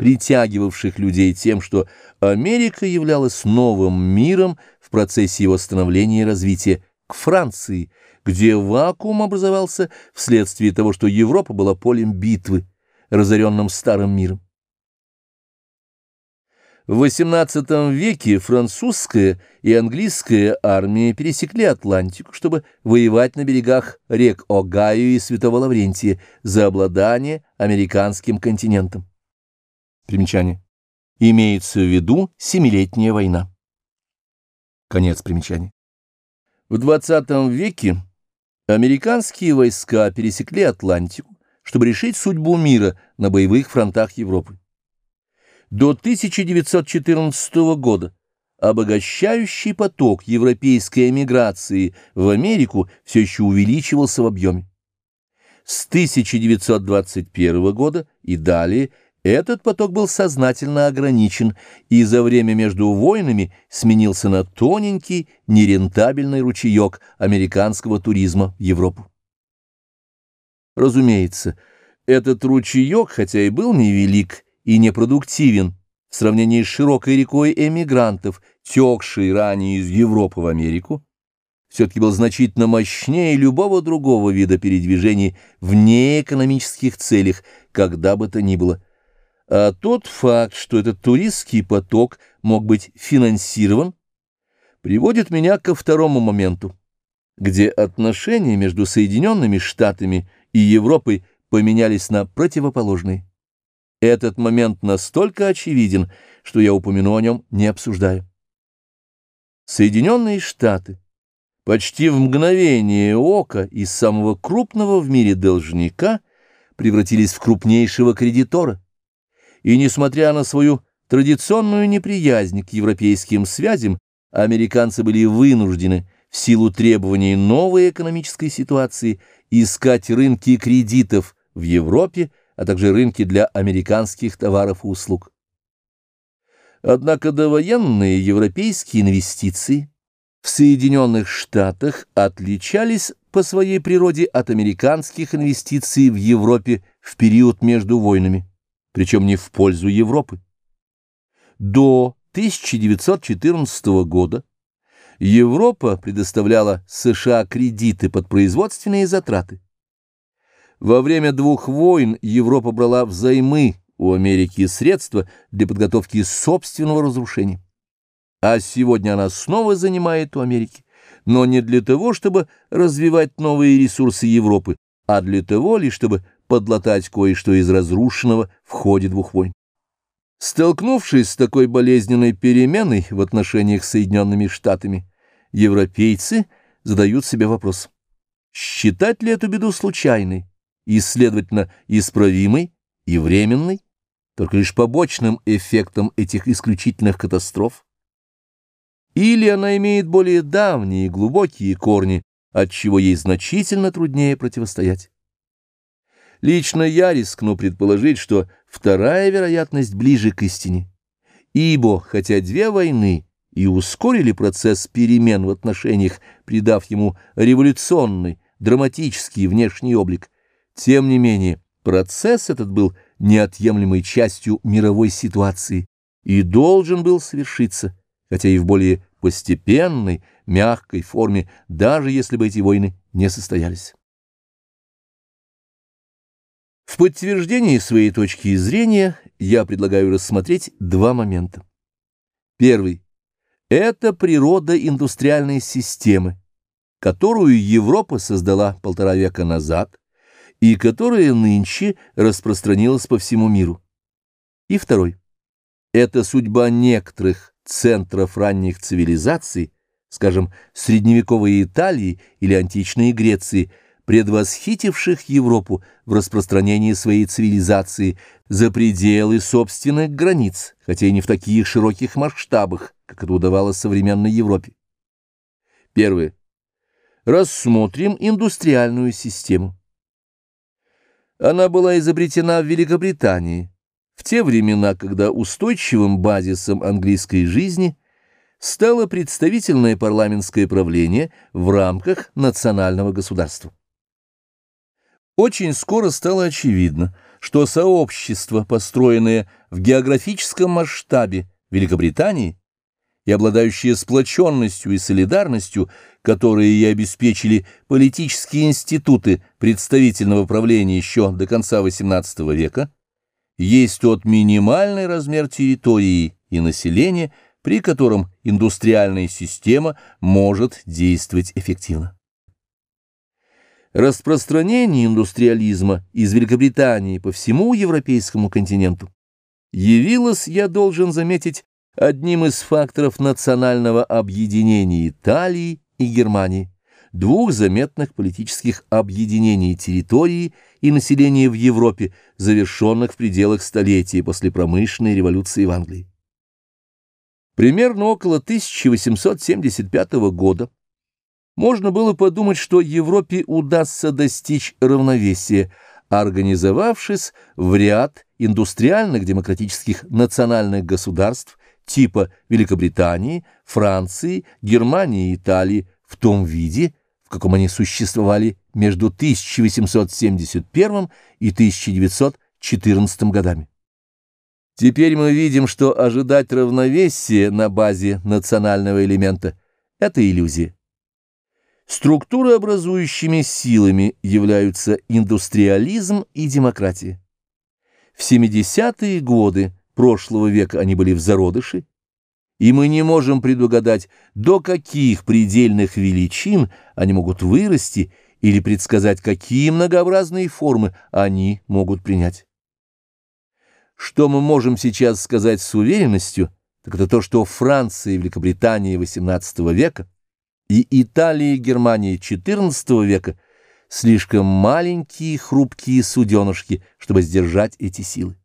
притягивавших людей тем, что Америка являлась новым миром в процессе его становления и развития, к Франции, где вакуум образовался вследствие того, что Европа была полем битвы, разоренным старым миром. В XVIII веке французская и английская армии пересекли Атлантику, чтобы воевать на берегах рек Огайо и Святого Лаврентия за обладание американским континентом. Примечание. Имеется в виду Семилетняя война. Конец примечания. В XX веке американские войска пересекли Атлантику, чтобы решить судьбу мира на боевых фронтах Европы. До 1914 года обогащающий поток европейской эмиграции в Америку все еще увеличивался в объеме. С 1921 года и далее этот поток был сознательно ограничен и за время между войнами сменился на тоненький, нерентабельный ручеек американского туризма в Европу. Разумеется, этот ручеек, хотя и был невелик и непродуктивен в сравнении с широкой рекой эмигрантов, текшей ранее из Европы в Америку, все-таки был значительно мощнее любого другого вида передвижений в неэкономических целях, когда бы то ни было – а тот факт, что этот туристский поток мог быть финансирован, приводит меня ко второму моменту, где отношения между Соединенными Штатами и Европой поменялись на противоположные. Этот момент настолько очевиден, что я упомяну о нем, не обсуждая. Соединенные Штаты почти в мгновение ока из самого крупного в мире должника превратились в крупнейшего кредитора и, несмотря на свою традиционную неприязнь к европейским связям, американцы были вынуждены в силу требований новой экономической ситуации искать рынки кредитов в Европе, а также рынки для американских товаров и услуг. Однако довоенные европейские инвестиции в Соединенных Штатах отличались по своей природе от американских инвестиций в Европе в период между войнами причем не в пользу Европы. До 1914 года Европа предоставляла США кредиты под производственные затраты. Во время двух войн Европа брала взаймы у Америки средства для подготовки собственного разрушения. А сегодня она снова занимает у Америки, но не для того, чтобы развивать новые ресурсы Европы, а для того лишь, чтобы подлатать кое-что из разрушенного в ходе двух войн. Столкнувшись с такой болезненной переменой в отношениях с Соединенными Штатами, европейцы задают себе вопрос, считать ли эту беду случайной и, следовательно, исправимой и временной, только лишь побочным эффектом этих исключительных катастроф? Или она имеет более давние и глубокие корни, от чего ей значительно труднее противостоять? Лично я рискну предположить, что вторая вероятность ближе к истине. Ибо, хотя две войны и ускорили процесс перемен в отношениях, придав ему революционный, драматический внешний облик, тем не менее процесс этот был неотъемлемой частью мировой ситуации и должен был совершиться, хотя и в более постепенной, мягкой форме, даже если бы эти войны не состоялись. В подтверждении своей точки зрения я предлагаю рассмотреть два момента. Первый. Это природа индустриальной системы, которую Европа создала полтора века назад и которая нынче распространилась по всему миру. И второй. Это судьба некоторых центров ранних цивилизаций, скажем, средневековой Италии или античной Греции – предвосхитивших Европу в распространении своей цивилизации за пределы собственных границ, хотя и не в таких широких масштабах, как это удавалось современной Европе. Первое. Рассмотрим индустриальную систему. Она была изобретена в Великобритании в те времена, когда устойчивым базисом английской жизни стало представительное парламентское правление в рамках национального государства. Очень скоро стало очевидно, что сообщество, построенное в географическом масштабе Великобритании и обладающее сплоченностью и солидарностью, которые и обеспечили политические институты представительного правления еще до конца XVIII века, есть тот минимальный размер территории и населения, при котором индустриальная система может действовать эффективно. Распространение индустриализма из Великобритании по всему европейскому континенту явилось, я должен заметить, одним из факторов национального объединения Италии и Германии, двух заметных политических объединений территории и населения в Европе, завершенных в пределах столетия после промышленной революции в Англии. Примерно около 1875 года можно было подумать, что Европе удастся достичь равновесия, организовавшись в ряд индустриальных демократических национальных государств типа Великобритании, Франции, Германии и Италии в том виде, в каком они существовали между 1871 и 1914 годами. Теперь мы видим, что ожидать равновесия на базе национального элемента – это иллюзия. Структурообразующими силами являются индустриализм и демократия. В 70-е годы прошлого века они были в зародыше, и мы не можем предугадать, до каких предельных величин они могут вырасти или предсказать, какие многообразные формы они могут принять. Что мы можем сейчас сказать с уверенностью, так это то, что Франция и Великобритания XVIII века – и Италии и Германии XIV века слишком маленькие хрупкие суденышки, чтобы сдержать эти силы.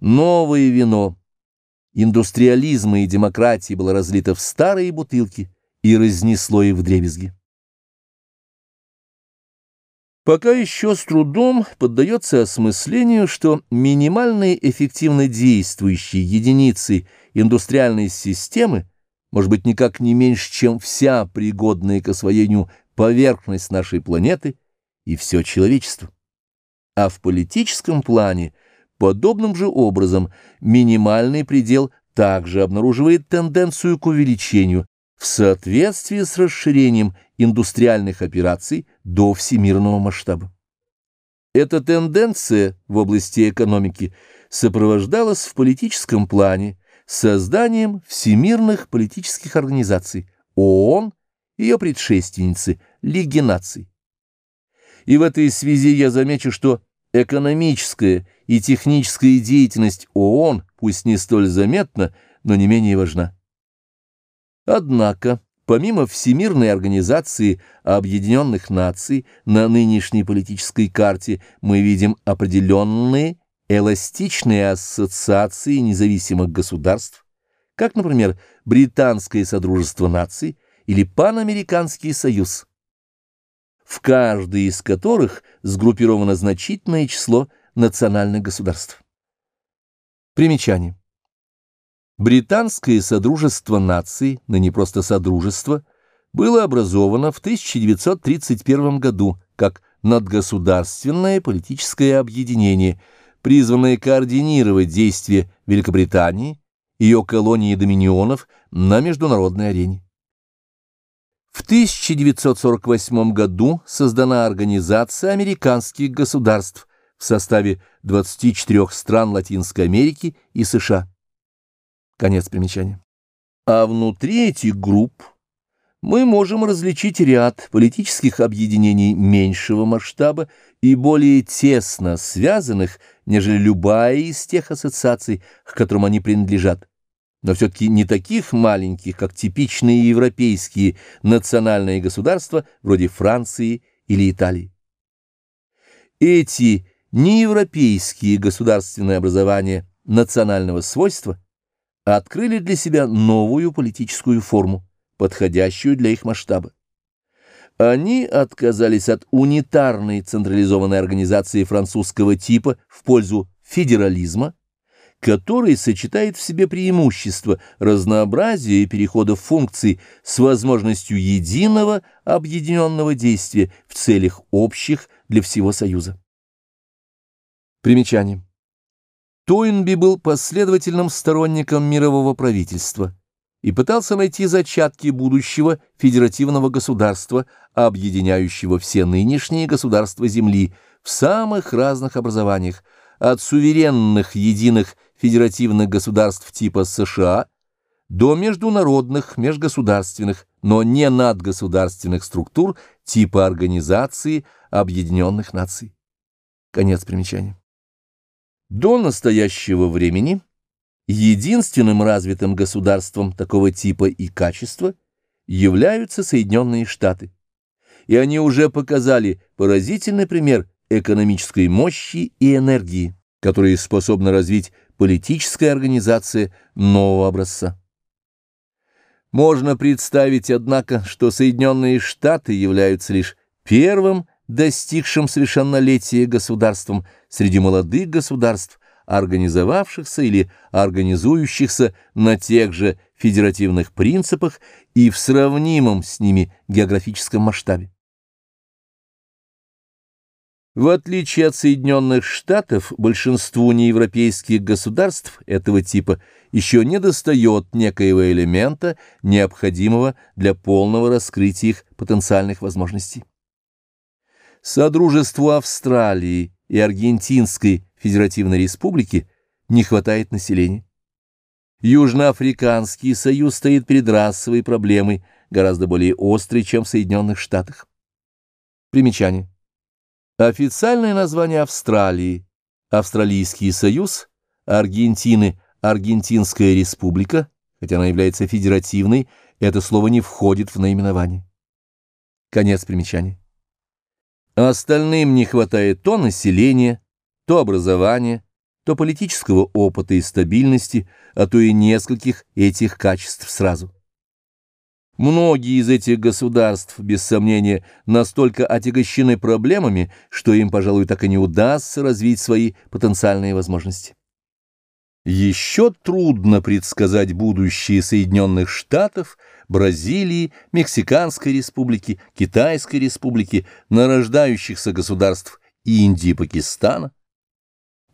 Новое вино индустриализма и демократии было разлито в старые бутылки и разнесло их в дребезги. Пока еще с трудом поддается осмыслению, что минимальные эффективно действующие единицы индустриальной системы может быть никак не меньше, чем вся пригодная к освоению поверхность нашей планеты и все человечество. А в политическом плане подобным же образом минимальный предел также обнаруживает тенденцию к увеличению в соответствии с расширением индустриальных операций до всемирного масштаба. Эта тенденция в области экономики сопровождалась в политическом плане созданием всемирных политических организаций ООН и ее предшественницы Лиги наций. И в этой связи я замечу, что Экономическая и техническая деятельность ООН, пусть не столь заметна, но не менее важна. Однако, помимо Всемирной организации Объединенных Наций, на нынешней политической карте мы видим определенные эластичные ассоциации независимых государств, как, например, Британское Содружество Наций или Панамериканский Союз, в каждой из которых сгруппировано значительное число национальных государств. Примечание. Британское Содружество Наций, ныне просто Содружество, было образовано в 1931 году как надгосударственное политическое объединение, призванное координировать действия Великобритании, ее колонии и доминионов на международной арене. В 1948 году создана Организация американских государств в составе 24 стран Латинской Америки и США. Конец примечания. А внутри этих групп мы можем различить ряд политических объединений меньшего масштаба и более тесно связанных, нежели любая из тех ассоциаций, к которым они принадлежат, но все-таки не таких маленьких, как типичные европейские национальные государства вроде Франции или Италии. Эти неевропейские государственные образования национального свойства – открыли для себя новую политическую форму, подходящую для их масштаба. Они отказались от унитарной централизованной организации французского типа в пользу федерализма, который сочетает в себе преимущество разнообразия и перехода функций с возможностью единого объединенного действия в целях общих для всего Союза. Примечание. Тойнби был последовательным сторонником мирового правительства и пытался найти зачатки будущего федеративного государства, объединяющего все нынешние государства Земли в самых разных образованиях, от суверенных единых федеративных государств типа США до международных, межгосударственных, но не надгосударственных структур типа Организации Объединенных Наций. Конец примечания. До настоящего времени единственным развитым государством такого типа и качества являются Соединенные Штаты, и они уже показали поразительный пример экономической мощи и энергии, которые способна развить политическая организация нового образца. Можно представить, однако, что Соединенные Штаты являются лишь первым достигшим совершеннолетия государством среди молодых государств, организовавшихся или организующихся на тех же федеративных принципах и в сравнимом с ними географическом масштабе. В отличие от Соединенных Штатов, большинству неевропейских государств этого типа еще не достает некоего элемента, необходимого для полного раскрытия их потенциальных возможностей. Содружеству Австралии и Аргентинской Федеративной Республики не хватает населения. Южноафриканский союз стоит перед расовой проблемой, гораздо более острой, чем в Соединенных Штатах. Примечание. Официальное название Австралии – Австралийский союз, Аргентины – Аргентинская республика, хотя она является федеративной, это слово не входит в наименование. Конец примечания а остальным не хватает то населения, то образования, то политического опыта и стабильности, а то и нескольких этих качеств сразу. Многие из этих государств, без сомнения, настолько отягощены проблемами, что им, пожалуй, так и не удастся развить свои потенциальные возможности. Еще трудно предсказать будущее Соединенных Штатов, Бразилии, Мексиканской республики, Китайской республики, нарождающихся государств Индии и Пакистана.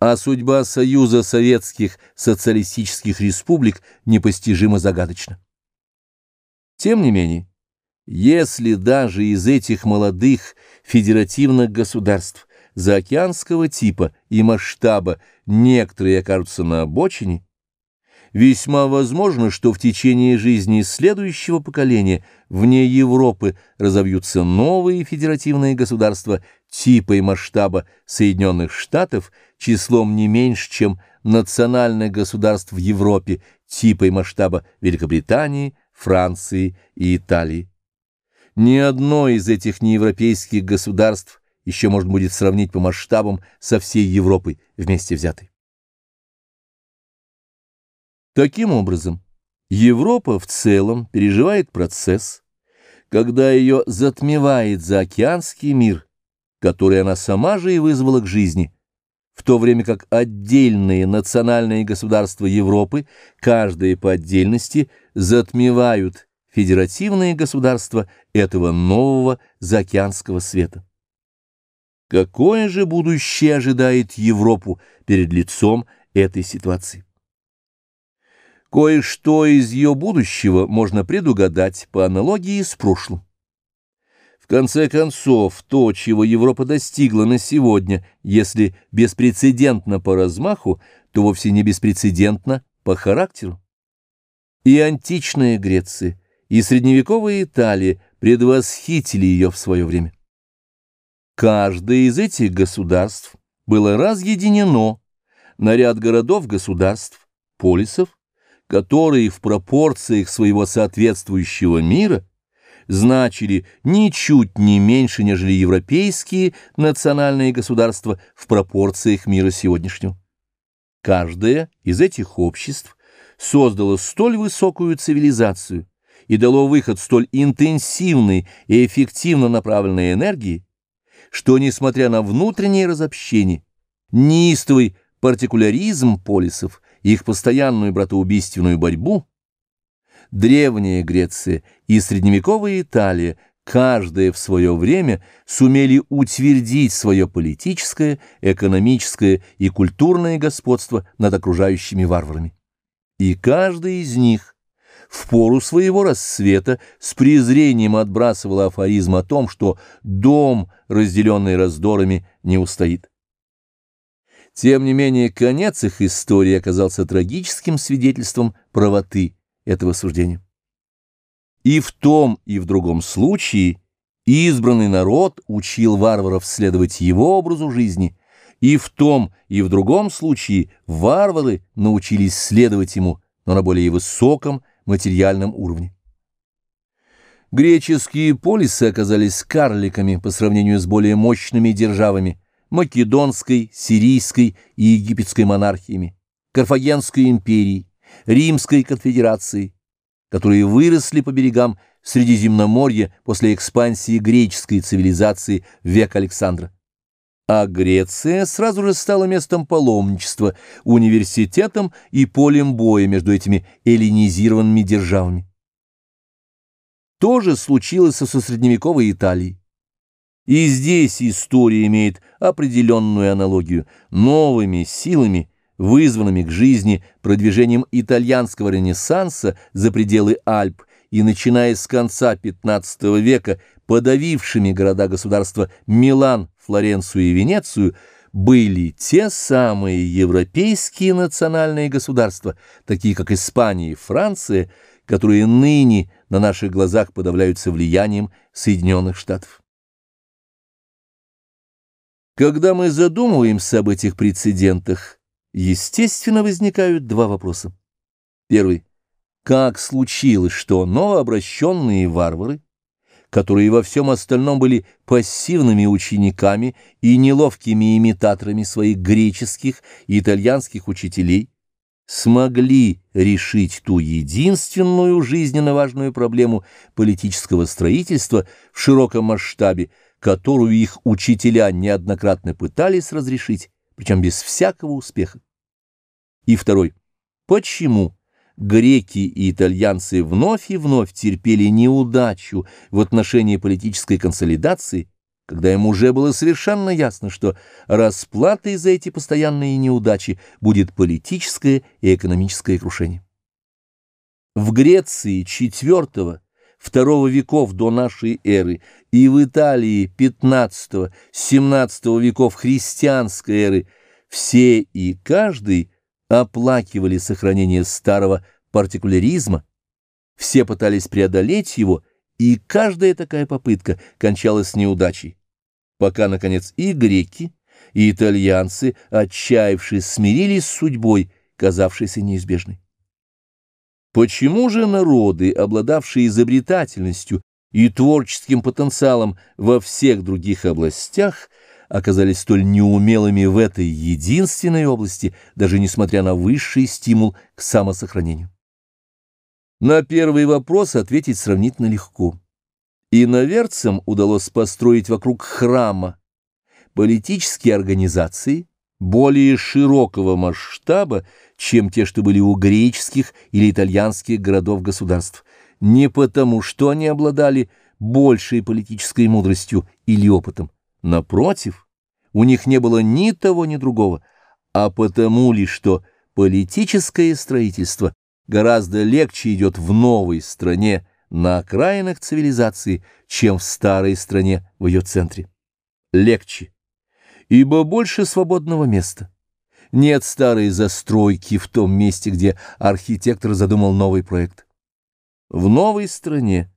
А судьба Союза Советских Социалистических Республик непостижимо загадочна. Тем не менее, если даже из этих молодых федеративных государств заокеанского типа и масштаба некоторые окажутся на обочине, весьма возможно, что в течение жизни следующего поколения вне Европы разовьются новые федеративные государства типа и масштаба Соединенных Штатов числом не меньше, чем национальных государств в Европе типа и масштаба Великобритании, Франции и Италии. Ни одно из этих неевропейских государств еще можно будет сравнить по масштабам со всей Европой вместе взятой. Таким образом, Европа в целом переживает процесс, когда ее затмевает заокеанский мир, который она сама же и вызвала к жизни, в то время как отдельные национальные государства Европы, каждое по отдельности, затмевают федеративные государства этого нового заокеанского света. Какое же будущее ожидает Европу перед лицом этой ситуации? Кое-что из ее будущего можно предугадать по аналогии с прошлым. В конце концов, то, чего Европа достигла на сегодня, если беспрецедентно по размаху, то вовсе не беспрецедентно по характеру. И античная Греция, и средневековая Италия предвосхитили ее в свое время. Каждое из этих государств было разъединено на ряд городов-государств, полисов, которые в пропорциях своего соответствующего мира значили ничуть не меньше, нежели европейские национальные государства в пропорциях мира сегодняшнего. Каждое из этих обществ создало столь высокую цивилизацию и дало выход столь интенсивной и эффективно направленной энергии, что, несмотря на внутреннее разобщение, неистовый партикуляризм полисов их постоянную братоубийственную борьбу, древняя Греция и средневековая Италия, каждая в свое время сумели утвердить свое политическое, экономическое и культурное господство над окружающими варварами. И каждый из них в пору своего рассвета с презрением отбрасывал афоризм о том, что дом, разделенный раздорами, не устоит. Тем не менее, конец их истории оказался трагическим свидетельством правоты этого суждения. И в том, и в другом случае избранный народ учил варваров следовать его образу жизни, и в том, и в другом случае варвары научились следовать ему, но на более высоком материальном уровне. Греческие полисы оказались карликами по сравнению с более мощными державами – Македонской, Сирийской и Египетской монархиями, Карфагенской империей, Римской конфедерацией, которые выросли по берегам Средиземноморья после экспансии греческой цивилизации в век Александра. А Греция сразу же стала местом паломничества, университетом и полем боя между этими эллинизированными державами. То же случилось со средневековой Италией. И здесь история имеет определенную аналогию. Новыми силами, вызванными к жизни продвижением итальянского ренессанса за пределы Альп и начиная с конца XV века подавившими города-государства Милан, Флоренцию и Венецию, были те самые европейские национальные государства, такие как Испания и Франция, которые ныне на наших глазах подавляются влиянием Соединенных Штатов. Когда мы задумываемся об этих прецедентах, естественно, возникают два вопроса. Первый. Как случилось, что новообращенные варвары, которые во всем остальном были пассивными учениками и неловкими имитаторами своих греческих и итальянских учителей, смогли решить ту единственную жизненно важную проблему политического строительства в широком масштабе, которую их учителя неоднократно пытались разрешить, причем без всякого успеха. И второй. Почему греки и итальянцы вновь и вновь терпели неудачу в отношении политической консолидации, когда им уже было совершенно ясно, что расплатой за эти постоянные неудачи будет политическое и экономическое крушение? В Греции четвертого II веков до нашей эры и в Италии XV-XVII веков христианской эры все и каждый оплакивали сохранение старого партикуляризма, все пытались преодолеть его, и каждая такая попытка кончалась неудачей. пока, наконец, и греки, и итальянцы, отчаявшись, смирились с судьбой, казавшейся неизбежной. Почему же народы, обладавшие изобретательностью и творческим потенциалом во всех других областях, оказались столь неумелыми в этой единственной области, даже несмотря на высший стимул к самосохранению? На первый вопрос ответить сравнительно легко. Иноверцам удалось построить вокруг храма политические организации более широкого масштаба, чем те, что были у греческих или итальянских городов-государств, не потому, что они обладали большей политической мудростью или опытом. Напротив, у них не было ни того, ни другого, а потому ли, что политическое строительство гораздо легче идет в новой стране, на окраинах цивилизации, чем в старой стране в ее центре. Легче, ибо больше свободного места. Нет старой застройки в том месте, где архитектор задумал новый проект. В новой стране,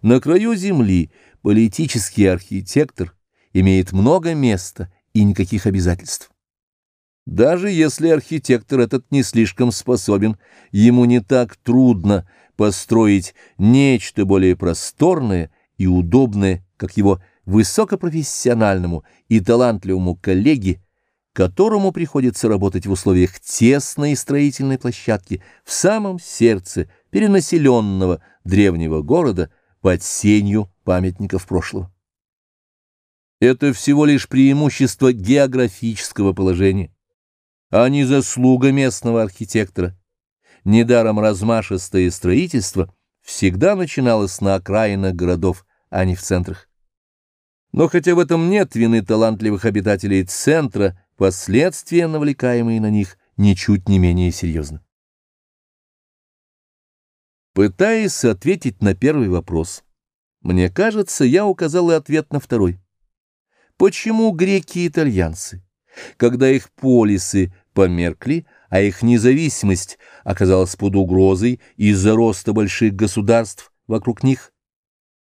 на краю земли, политический архитектор имеет много места и никаких обязательств. Даже если архитектор этот не слишком способен, ему не так трудно построить нечто более просторное и удобное, как его высокопрофессиональному и талантливому коллеге, которому приходится работать в условиях тесной строительной площадки в самом сердце перенаселенного древнего города под сенью памятников прошлого. Это всего лишь преимущество географического положения а не заслуга местного архитектора. Недаром размашистое строительство всегда начиналось на окраинах городов, а не в центрах. Но хотя в этом нет вины талантливых обитателей центра, последствия, навлекаемые на них, ничуть не менее серьезны. Пытаясь ответить на первый вопрос, мне кажется, я указал и ответ на второй. Почему греки и итальянцы? когда их полисы померкли, а их независимость оказалась под угрозой из-за роста больших государств вокруг них,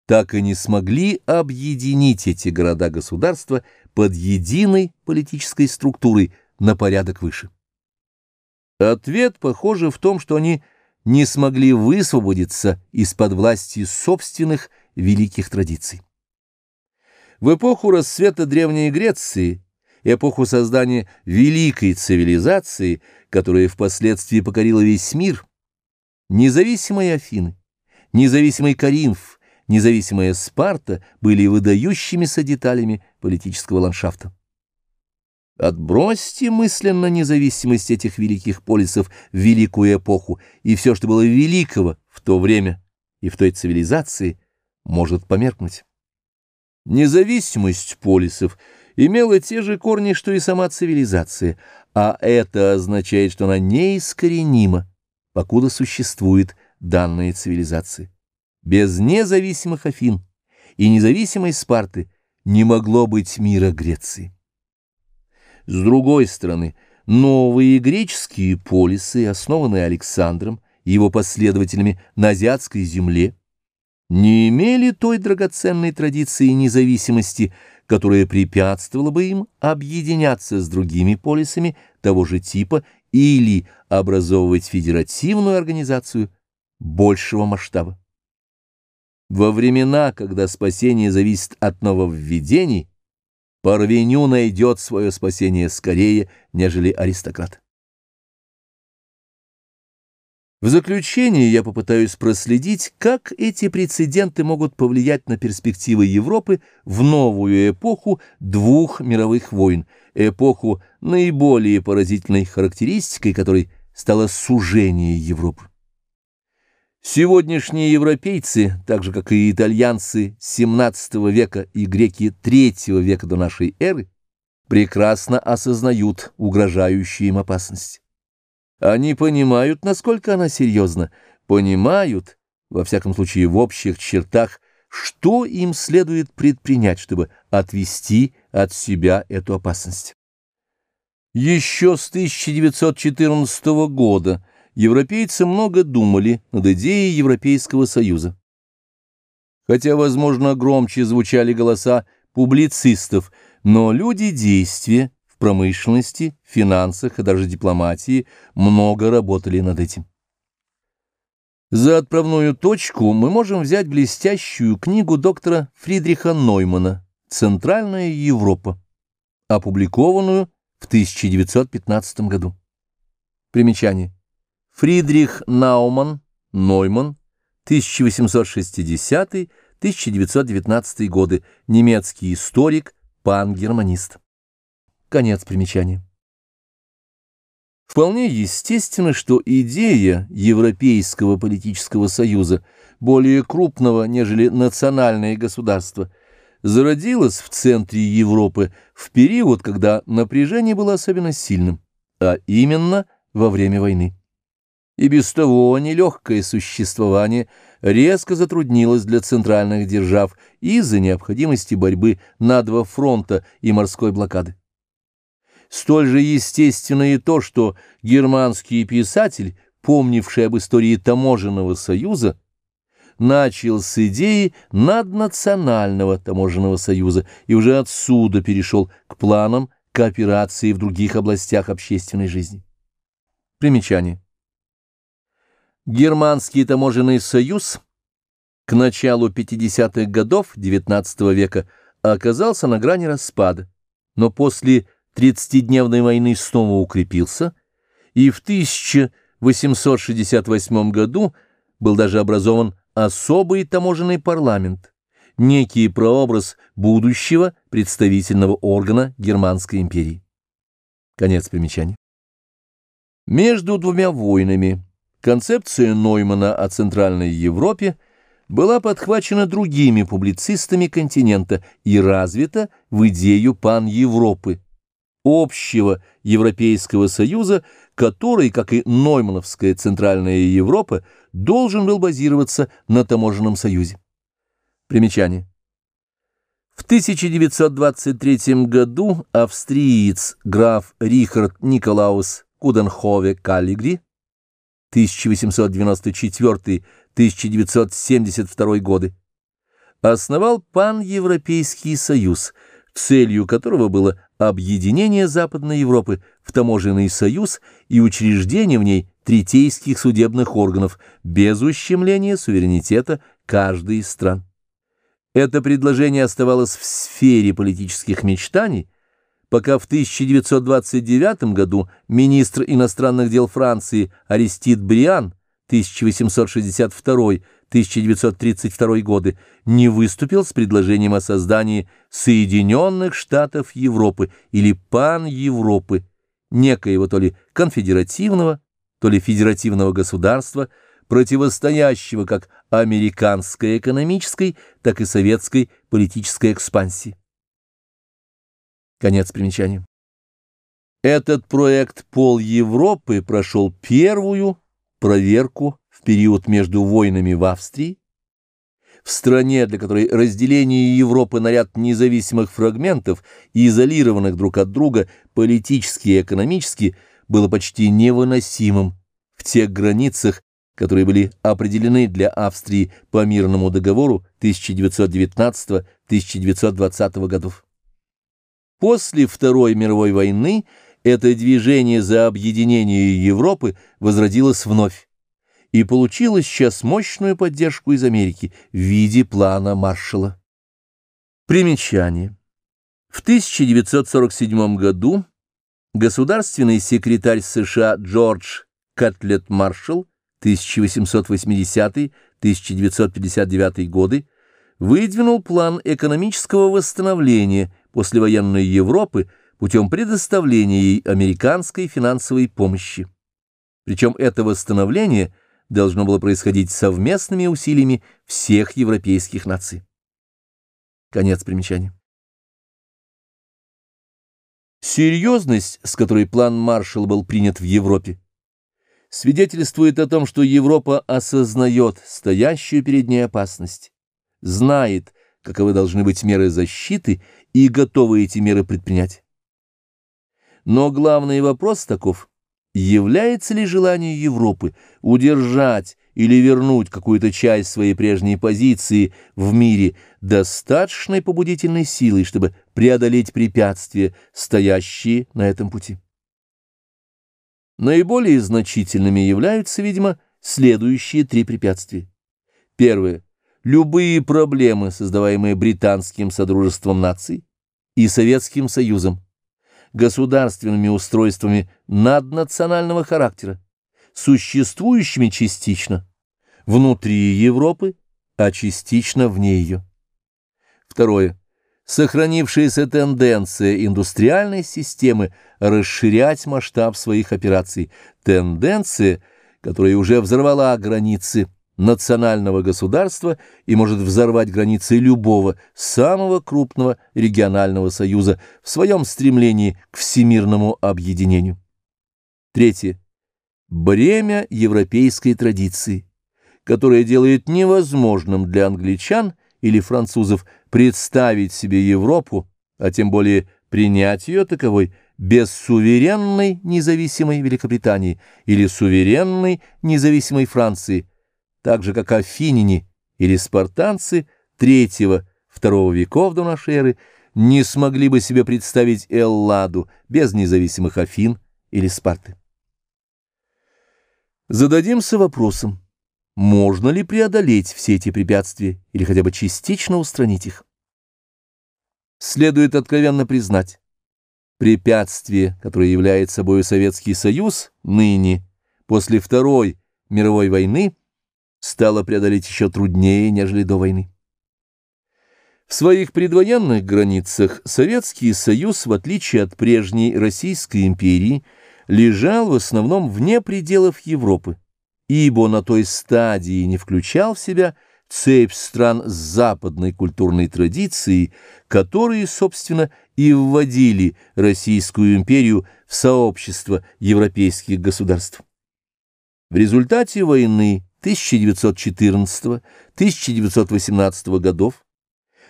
так и не смогли объединить эти города-государства под единой политической структурой на порядок выше. Ответ, похоже, в том, что они не смогли высвободиться из-под власти собственных великих традиций. В эпоху расцвета Древней Греции эпоху создания великой цивилизации, которая впоследствии покорила весь мир, независимые Афины, независимый Каринф, независимая Спарта были выдающимися деталями политического ландшафта. Отбросьте мысленно независимость этих великих полисов в великую эпоху, и все, что было великого в то время и в той цивилизации, может померкнуть. Независимость полисов — имела те же корни, что и сама цивилизация, а это означает, что она неискоренима, покуда существует данная цивилизация. Без независимых Афин и независимой Спарты не могло быть мира Греции. С другой стороны, новые греческие полисы, основанные Александром и его последователями на азиатской земле, не имели той драгоценной традиции независимости, которая препятствовала бы им объединяться с другими полисами того же типа или образовывать федеративную организацию большего масштаба. Во времена, когда спасение зависит от нововведений, Парвеню найдет свое спасение скорее, нежели аристократ. В заключение я попытаюсь проследить, как эти прецеденты могут повлиять на перспективы Европы в новую эпоху двух мировых войн, эпоху наиболее поразительной характеристикой которой стало сужение Европы. Сегодняшние европейцы, так же как и итальянцы XVII века и греки III века до нашей эры, прекрасно осознают угрожающую им опасность. Они понимают, насколько она серьезна, понимают, во всяком случае в общих чертах, что им следует предпринять, чтобы отвести от себя эту опасность. Еще с 1914 года европейцы много думали над идеей Европейского Союза. Хотя, возможно, громче звучали голоса публицистов, но люди действия промышленности, финансах и даже дипломатии много работали над этим. За отправную точку мы можем взять блестящую книгу доктора Фридриха Ноймана «Центральная Европа», опубликованную в 1915 году. Примечание. Фридрих Науман, Нойман, 1860-1919 годы, немецкий историк, пан-германист. Конец примечания. Вполне естественно, что идея Европейского политического союза, более крупного, нежели национальное государство, зародилась в центре Европы в период, когда напряжение было особенно сильным, а именно во время войны. И без того нелегкое существование резко затруднилось для центральных держав из-за необходимости борьбы на два фронта и морской блокады. Столь же естественно и то, что германский писатель, помнивший об истории таможенного союза, начал с идеи наднационального таможенного союза и уже отсюда перешел к планам кооперации в других областях общественной жизни. Примечание. Германский таможенный союз к началу 50-х годов XIX века оказался на грани распада, но после Тридцатидневной войны снова укрепился, и в 1868 году был даже образован особый таможенный парламент, некий прообраз будущего представительного органа Германской империи. Конец примечания. Между двумя войнами концепция Ноймана о Центральной Европе была подхвачена другими публицистами континента и развита в идею пан-Европы, общего Европейского Союза, который, как и Ноймановская Центральная Европа, должен был базироваться на таможенном союзе. Примечание. В 1923 году австриец граф Рихард Николаус Куденхове Каллигри 1894-1972 годы основал Пан-Европейский союз, целью которого было объединение Западной Европы в таможенный союз и учреждение в ней третейских судебных органов без ущемления суверенитета каждой из стран. Это предложение оставалось в сфере политических мечтаний, пока в 1929 году министр иностранных дел Франции Арестит Бриан 1862-1932 годы не выступил с предложением о создании Соединенных Штатов Европы или Пан-Европы, некоего то ли конфедеративного, то ли федеративного государства, противостоящего как американской экономической, так и советской политической экспансии. Конец примечания. Этот проект «Пол Европы» прошел первую проверку период между войнами в Австрии, в стране, для которой разделение Европы на ряд независимых фрагментов, изолированных друг от друга политически и экономически, было почти невыносимым в тех границах, которые были определены для Австрии по мирному договору 1919-1920 годов. После Второй мировой войны это движение за объединение Европы возродилось вновь и получило сейчас мощную поддержку из Америки в виде плана Маршалла. Примечание. В 1947 году государственный секретарь США Джордж Кэтлет Маршалл 1880-1959 годы выдвинул план экономического восстановления послевоенной Европы путем предоставления ей американской финансовой помощи. Причем это восстановление должно было происходить совместными усилиями всех европейских наций. Конец примечания. Серьезность, с которой план Маршалла был принят в Европе, свидетельствует о том, что Европа осознает стоящую перед ней опасность, знает, каковы должны быть меры защиты и готова эти меры предпринять. Но главный вопрос таков, является ли желание Европы удержать или вернуть какую-то часть своей прежней позиции в мире достаточной побудительной силой, чтобы преодолеть препятствия, стоящие на этом пути. Наиболее значительными являются, видимо, следующие три препятствия. Первое. Любые проблемы, создаваемые британским Содружеством наций и Советским Союзом, государственными устройствами наднационального характера, существующими частично внутри Европы, а частично вне ее. Второе сохранившаяся тенденция индустриальной системы расширять масштаб своих операций, тенденция, которая уже взорвала границы национального государства и может взорвать границы любого самого крупного регионального союза в своем стремлении к всемирному объединению. Третье. Бремя европейской традиции, которое делает невозможным для англичан или французов представить себе Европу, а тем более принять ее таковой, без суверенной независимой Великобритании или суверенной независимой Франции, так же как афиняне или спартанцы третьего-второго веков до нашей эры не смогли бы себе представить Элладу без независимых Афин или Спарты. Зададимся вопросом, можно ли преодолеть все эти препятствия или хотя бы частично устранить их. Следует откровенно признать, препятствие, которое является собой Советский Союз ныне, после Второй мировой войны, стало преодолеть еще труднее, нежели до войны. В своих предвоенных границах Советский Союз, в отличие от прежней Российской империи, лежал в основном вне пределов Европы ибо на той стадии не включал в себя цепь стран с западной культурной традицией, которые, собственно, и вводили Российскую империю в сообщество европейских государств. В результате войны 1914-1918 годов,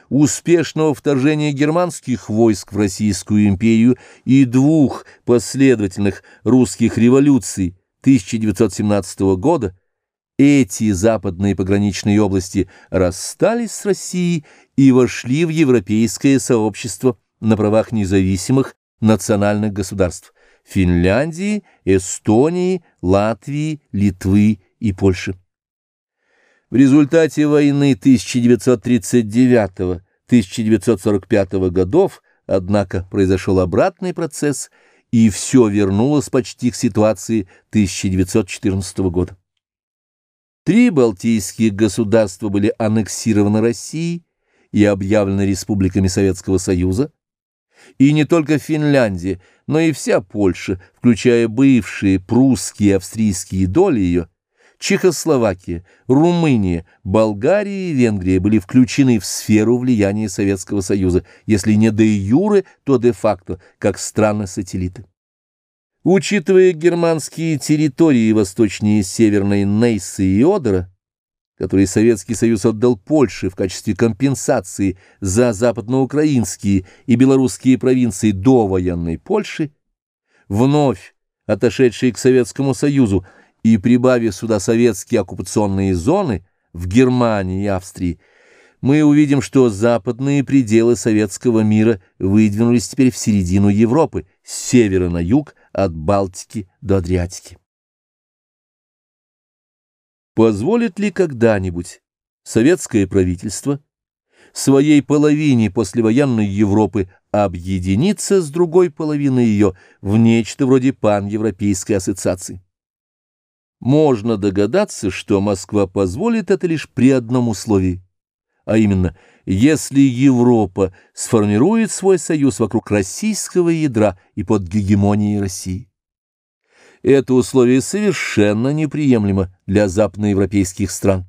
успешного вторжения германских войск в Российскую империю и двух последовательных русских революций 1917 года эти западные пограничные области расстались с Россией и вошли в европейское сообщество на правах независимых национальных государств Финляндии, Эстонии, Латвии, Литвы и Польши. В результате войны 1939-1945 годов, однако, произошел обратный процесс – и все вернулось почти к ситуации 1914 года. Три балтийских государства были аннексированы Россией и объявлены республиками Советского Союза, и не только Финляндия, но и вся Польша, включая бывшие прусские и австрийские доли ее, Чехословакия, Румыния, Болгария и Венгрия были включены в сферу влияния Советского Союза, если не де юре, то де факто, как страны-сателлиты. Учитывая германские территории восточнее Северной Нейсы и Одера, которые Советский Союз отдал Польше в качестве компенсации за западноукраинские и белорусские провинции до военной Польши, вновь отошедшие к Советскому Союзу, и прибавив сюда советские оккупационные зоны в Германии и Австрии, мы увидим, что западные пределы советского мира выдвинулись теперь в середину Европы, с севера на юг, от Балтики до Адриатики. Позволит ли когда-нибудь советское правительство своей половине послевоенной Европы объединиться с другой половиной ее в нечто вроде пан-европейской ассоциации? Можно догадаться, что Москва позволит это лишь при одном условии, а именно, если Европа сформирует свой союз вокруг российского ядра и под гегемонией России. Это условие совершенно неприемлемо для западноевропейских стран,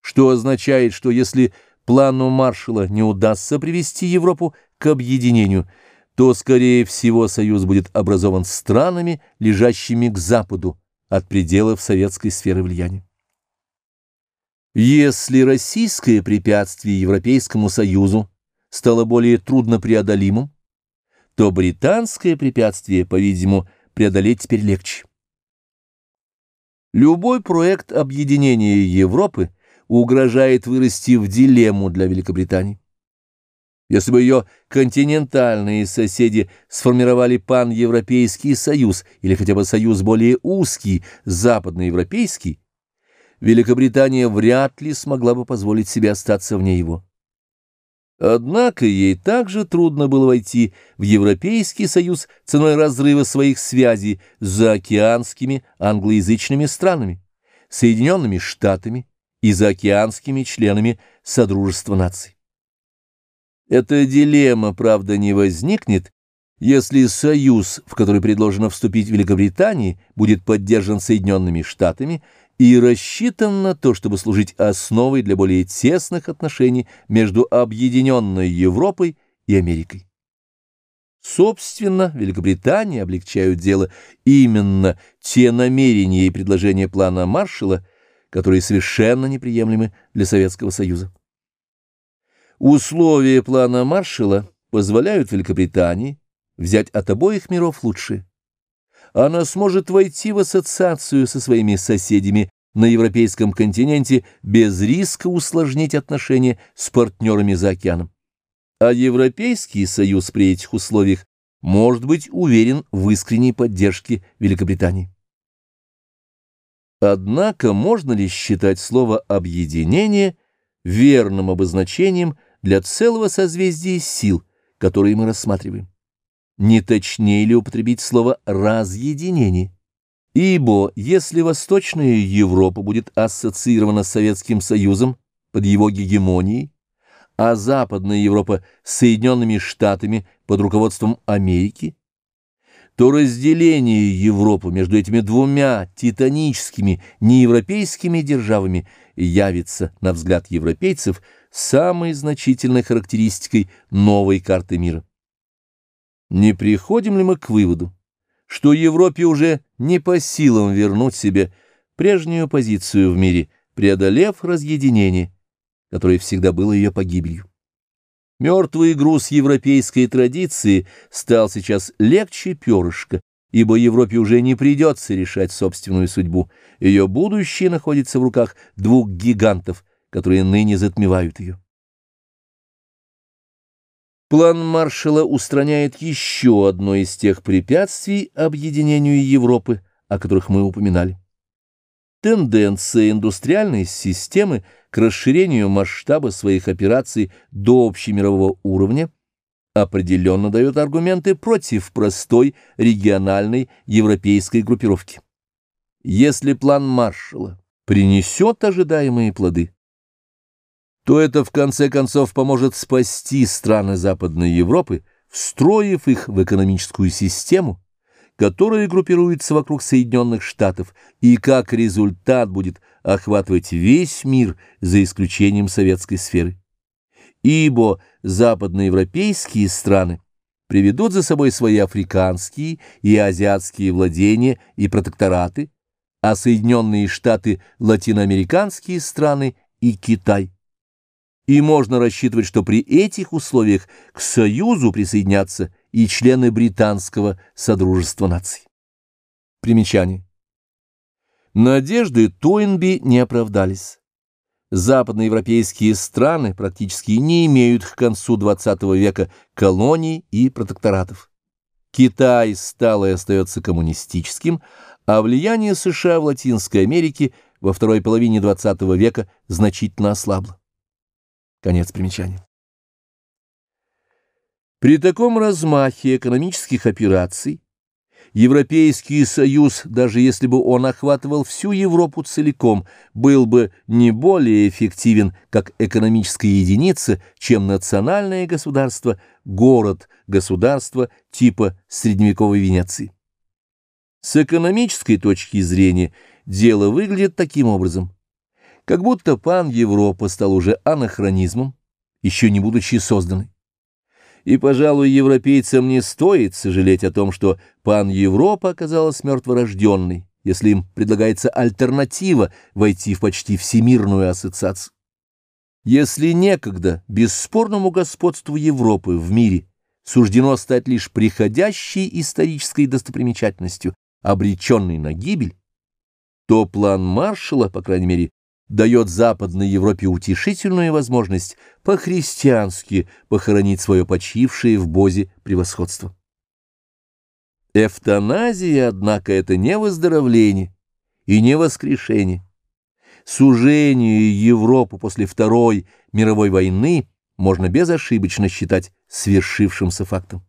что означает, что если плану маршала не удастся привести Европу к объединению, то, скорее всего, союз будет образован странами, лежащими к западу, от пределов советской сферы влияния. Если российское препятствие Европейскому Союзу стало более труднопреодолимым, то британское препятствие, по-видимому, преодолеть теперь легче. Любой проект объединения Европы угрожает вырасти в дилемму для Великобритании. Если бы ее континентальные соседи сформировали пан-европейский союз или хотя бы союз более узкий, западноевропейский, Великобритания вряд ли смогла бы позволить себе остаться вне его. Однако ей также трудно было войти в Европейский союз ценой разрыва своих связей с заокеанскими англоязычными странами, Соединенными Штатами и заокеанскими членами Содружества наций. Эта дилемма, правда, не возникнет, если союз, в который предложено вступить Великобритании, будет поддержан Соединенными Штатами и рассчитан на то, чтобы служить основой для более тесных отношений между объединенной Европой и Америкой. Собственно, Великобритании облегчают дело именно те намерения и предложения плана Маршалла, которые совершенно неприемлемы для Советского Союза. Условия плана Маршалла позволяют Великобритании взять от обоих миров лучшее она сможет войти в ассоциацию со своими соседями на европейском континенте без риска усложнить отношения с партнерами за океаном. А Европейский Союз при этих условиях может быть уверен в искренней поддержке Великобритании. Однако можно ли считать слово «объединение» верным обозначением для целого созвездия сил, которые мы рассматриваем? не точнее ли употребить слово «разъединение». Ибо если Восточная Европа будет ассоциирована с Советским Союзом под его гегемонией, а Западная Европа с Соединенными Штатами под руководством Америки, то разделение Европы между этими двумя титаническими неевропейскими державами явится, на взгляд европейцев, самой значительной характеристикой новой карты мира. Не приходим ли мы к выводу, что Европе уже не по силам вернуть себе прежнюю позицию в мире, преодолев разъединение, которое всегда было ее погибелью? Мертвый груз европейской традиции стал сейчас легче перышка, ибо Европе уже не придется решать собственную судьбу. Ее будущее находится в руках двух гигантов, которые ныне затмевают ее. План Маршалла устраняет еще одно из тех препятствий объединению Европы, о которых мы упоминали. Тенденция индустриальной системы к расширению масштаба своих операций до общемирового уровня определенно дает аргументы против простой региональной европейской группировки. Если план Маршалла принесет ожидаемые плоды, то это в конце концов поможет спасти страны Западной Европы, встроив их в экономическую систему, которая группируется вокруг Соединенных Штатов и как результат будет охватывать весь мир за исключением советской сферы. Ибо западноевропейские страны приведут за собой свои африканские и азиатские владения и протектораты, а Соединенные Штаты – латиноамериканские страны и Китай и можно рассчитывать, что при этих условиях к Союзу присоединятся и члены британского Содружества наций. Примечание. Надежды Тойнби не оправдались. Западноевропейские страны практически не имеют к концу XX века колоний и протекторатов. Китай стал и остается коммунистическим, а влияние США в Латинской Америке во второй половине XX века значительно ослабло. Конец примечания. При таком размахе экономических операций Европейский Союз, даже если бы он охватывал всю Европу целиком, был бы не более эффективен как экономическая единица, чем национальное государство, город, государство типа средневековой Венеции. С экономической точки зрения дело выглядит таким образом. Как будто пан Европа стал уже анахронизмом, еще не будучи созданной. И, пожалуй, европейцам не стоит сожалеть о том, что пан Европа оказалась мертворожденной, если им предлагается альтернатива войти в почти всемирную ассоциацию. Если некогда бесспорному господству Европы в мире суждено стать лишь приходящей исторической достопримечательностью, обреченной на гибель, то план маршала, по крайней мере, дает Западной Европе утешительную возможность по-христиански похоронить свое почившее в Бозе превосходство. Эвтаназия, однако, это не выздоровление и не воскрешение. Сужение Европы после Второй мировой войны можно безошибочно считать свершившимся фактом.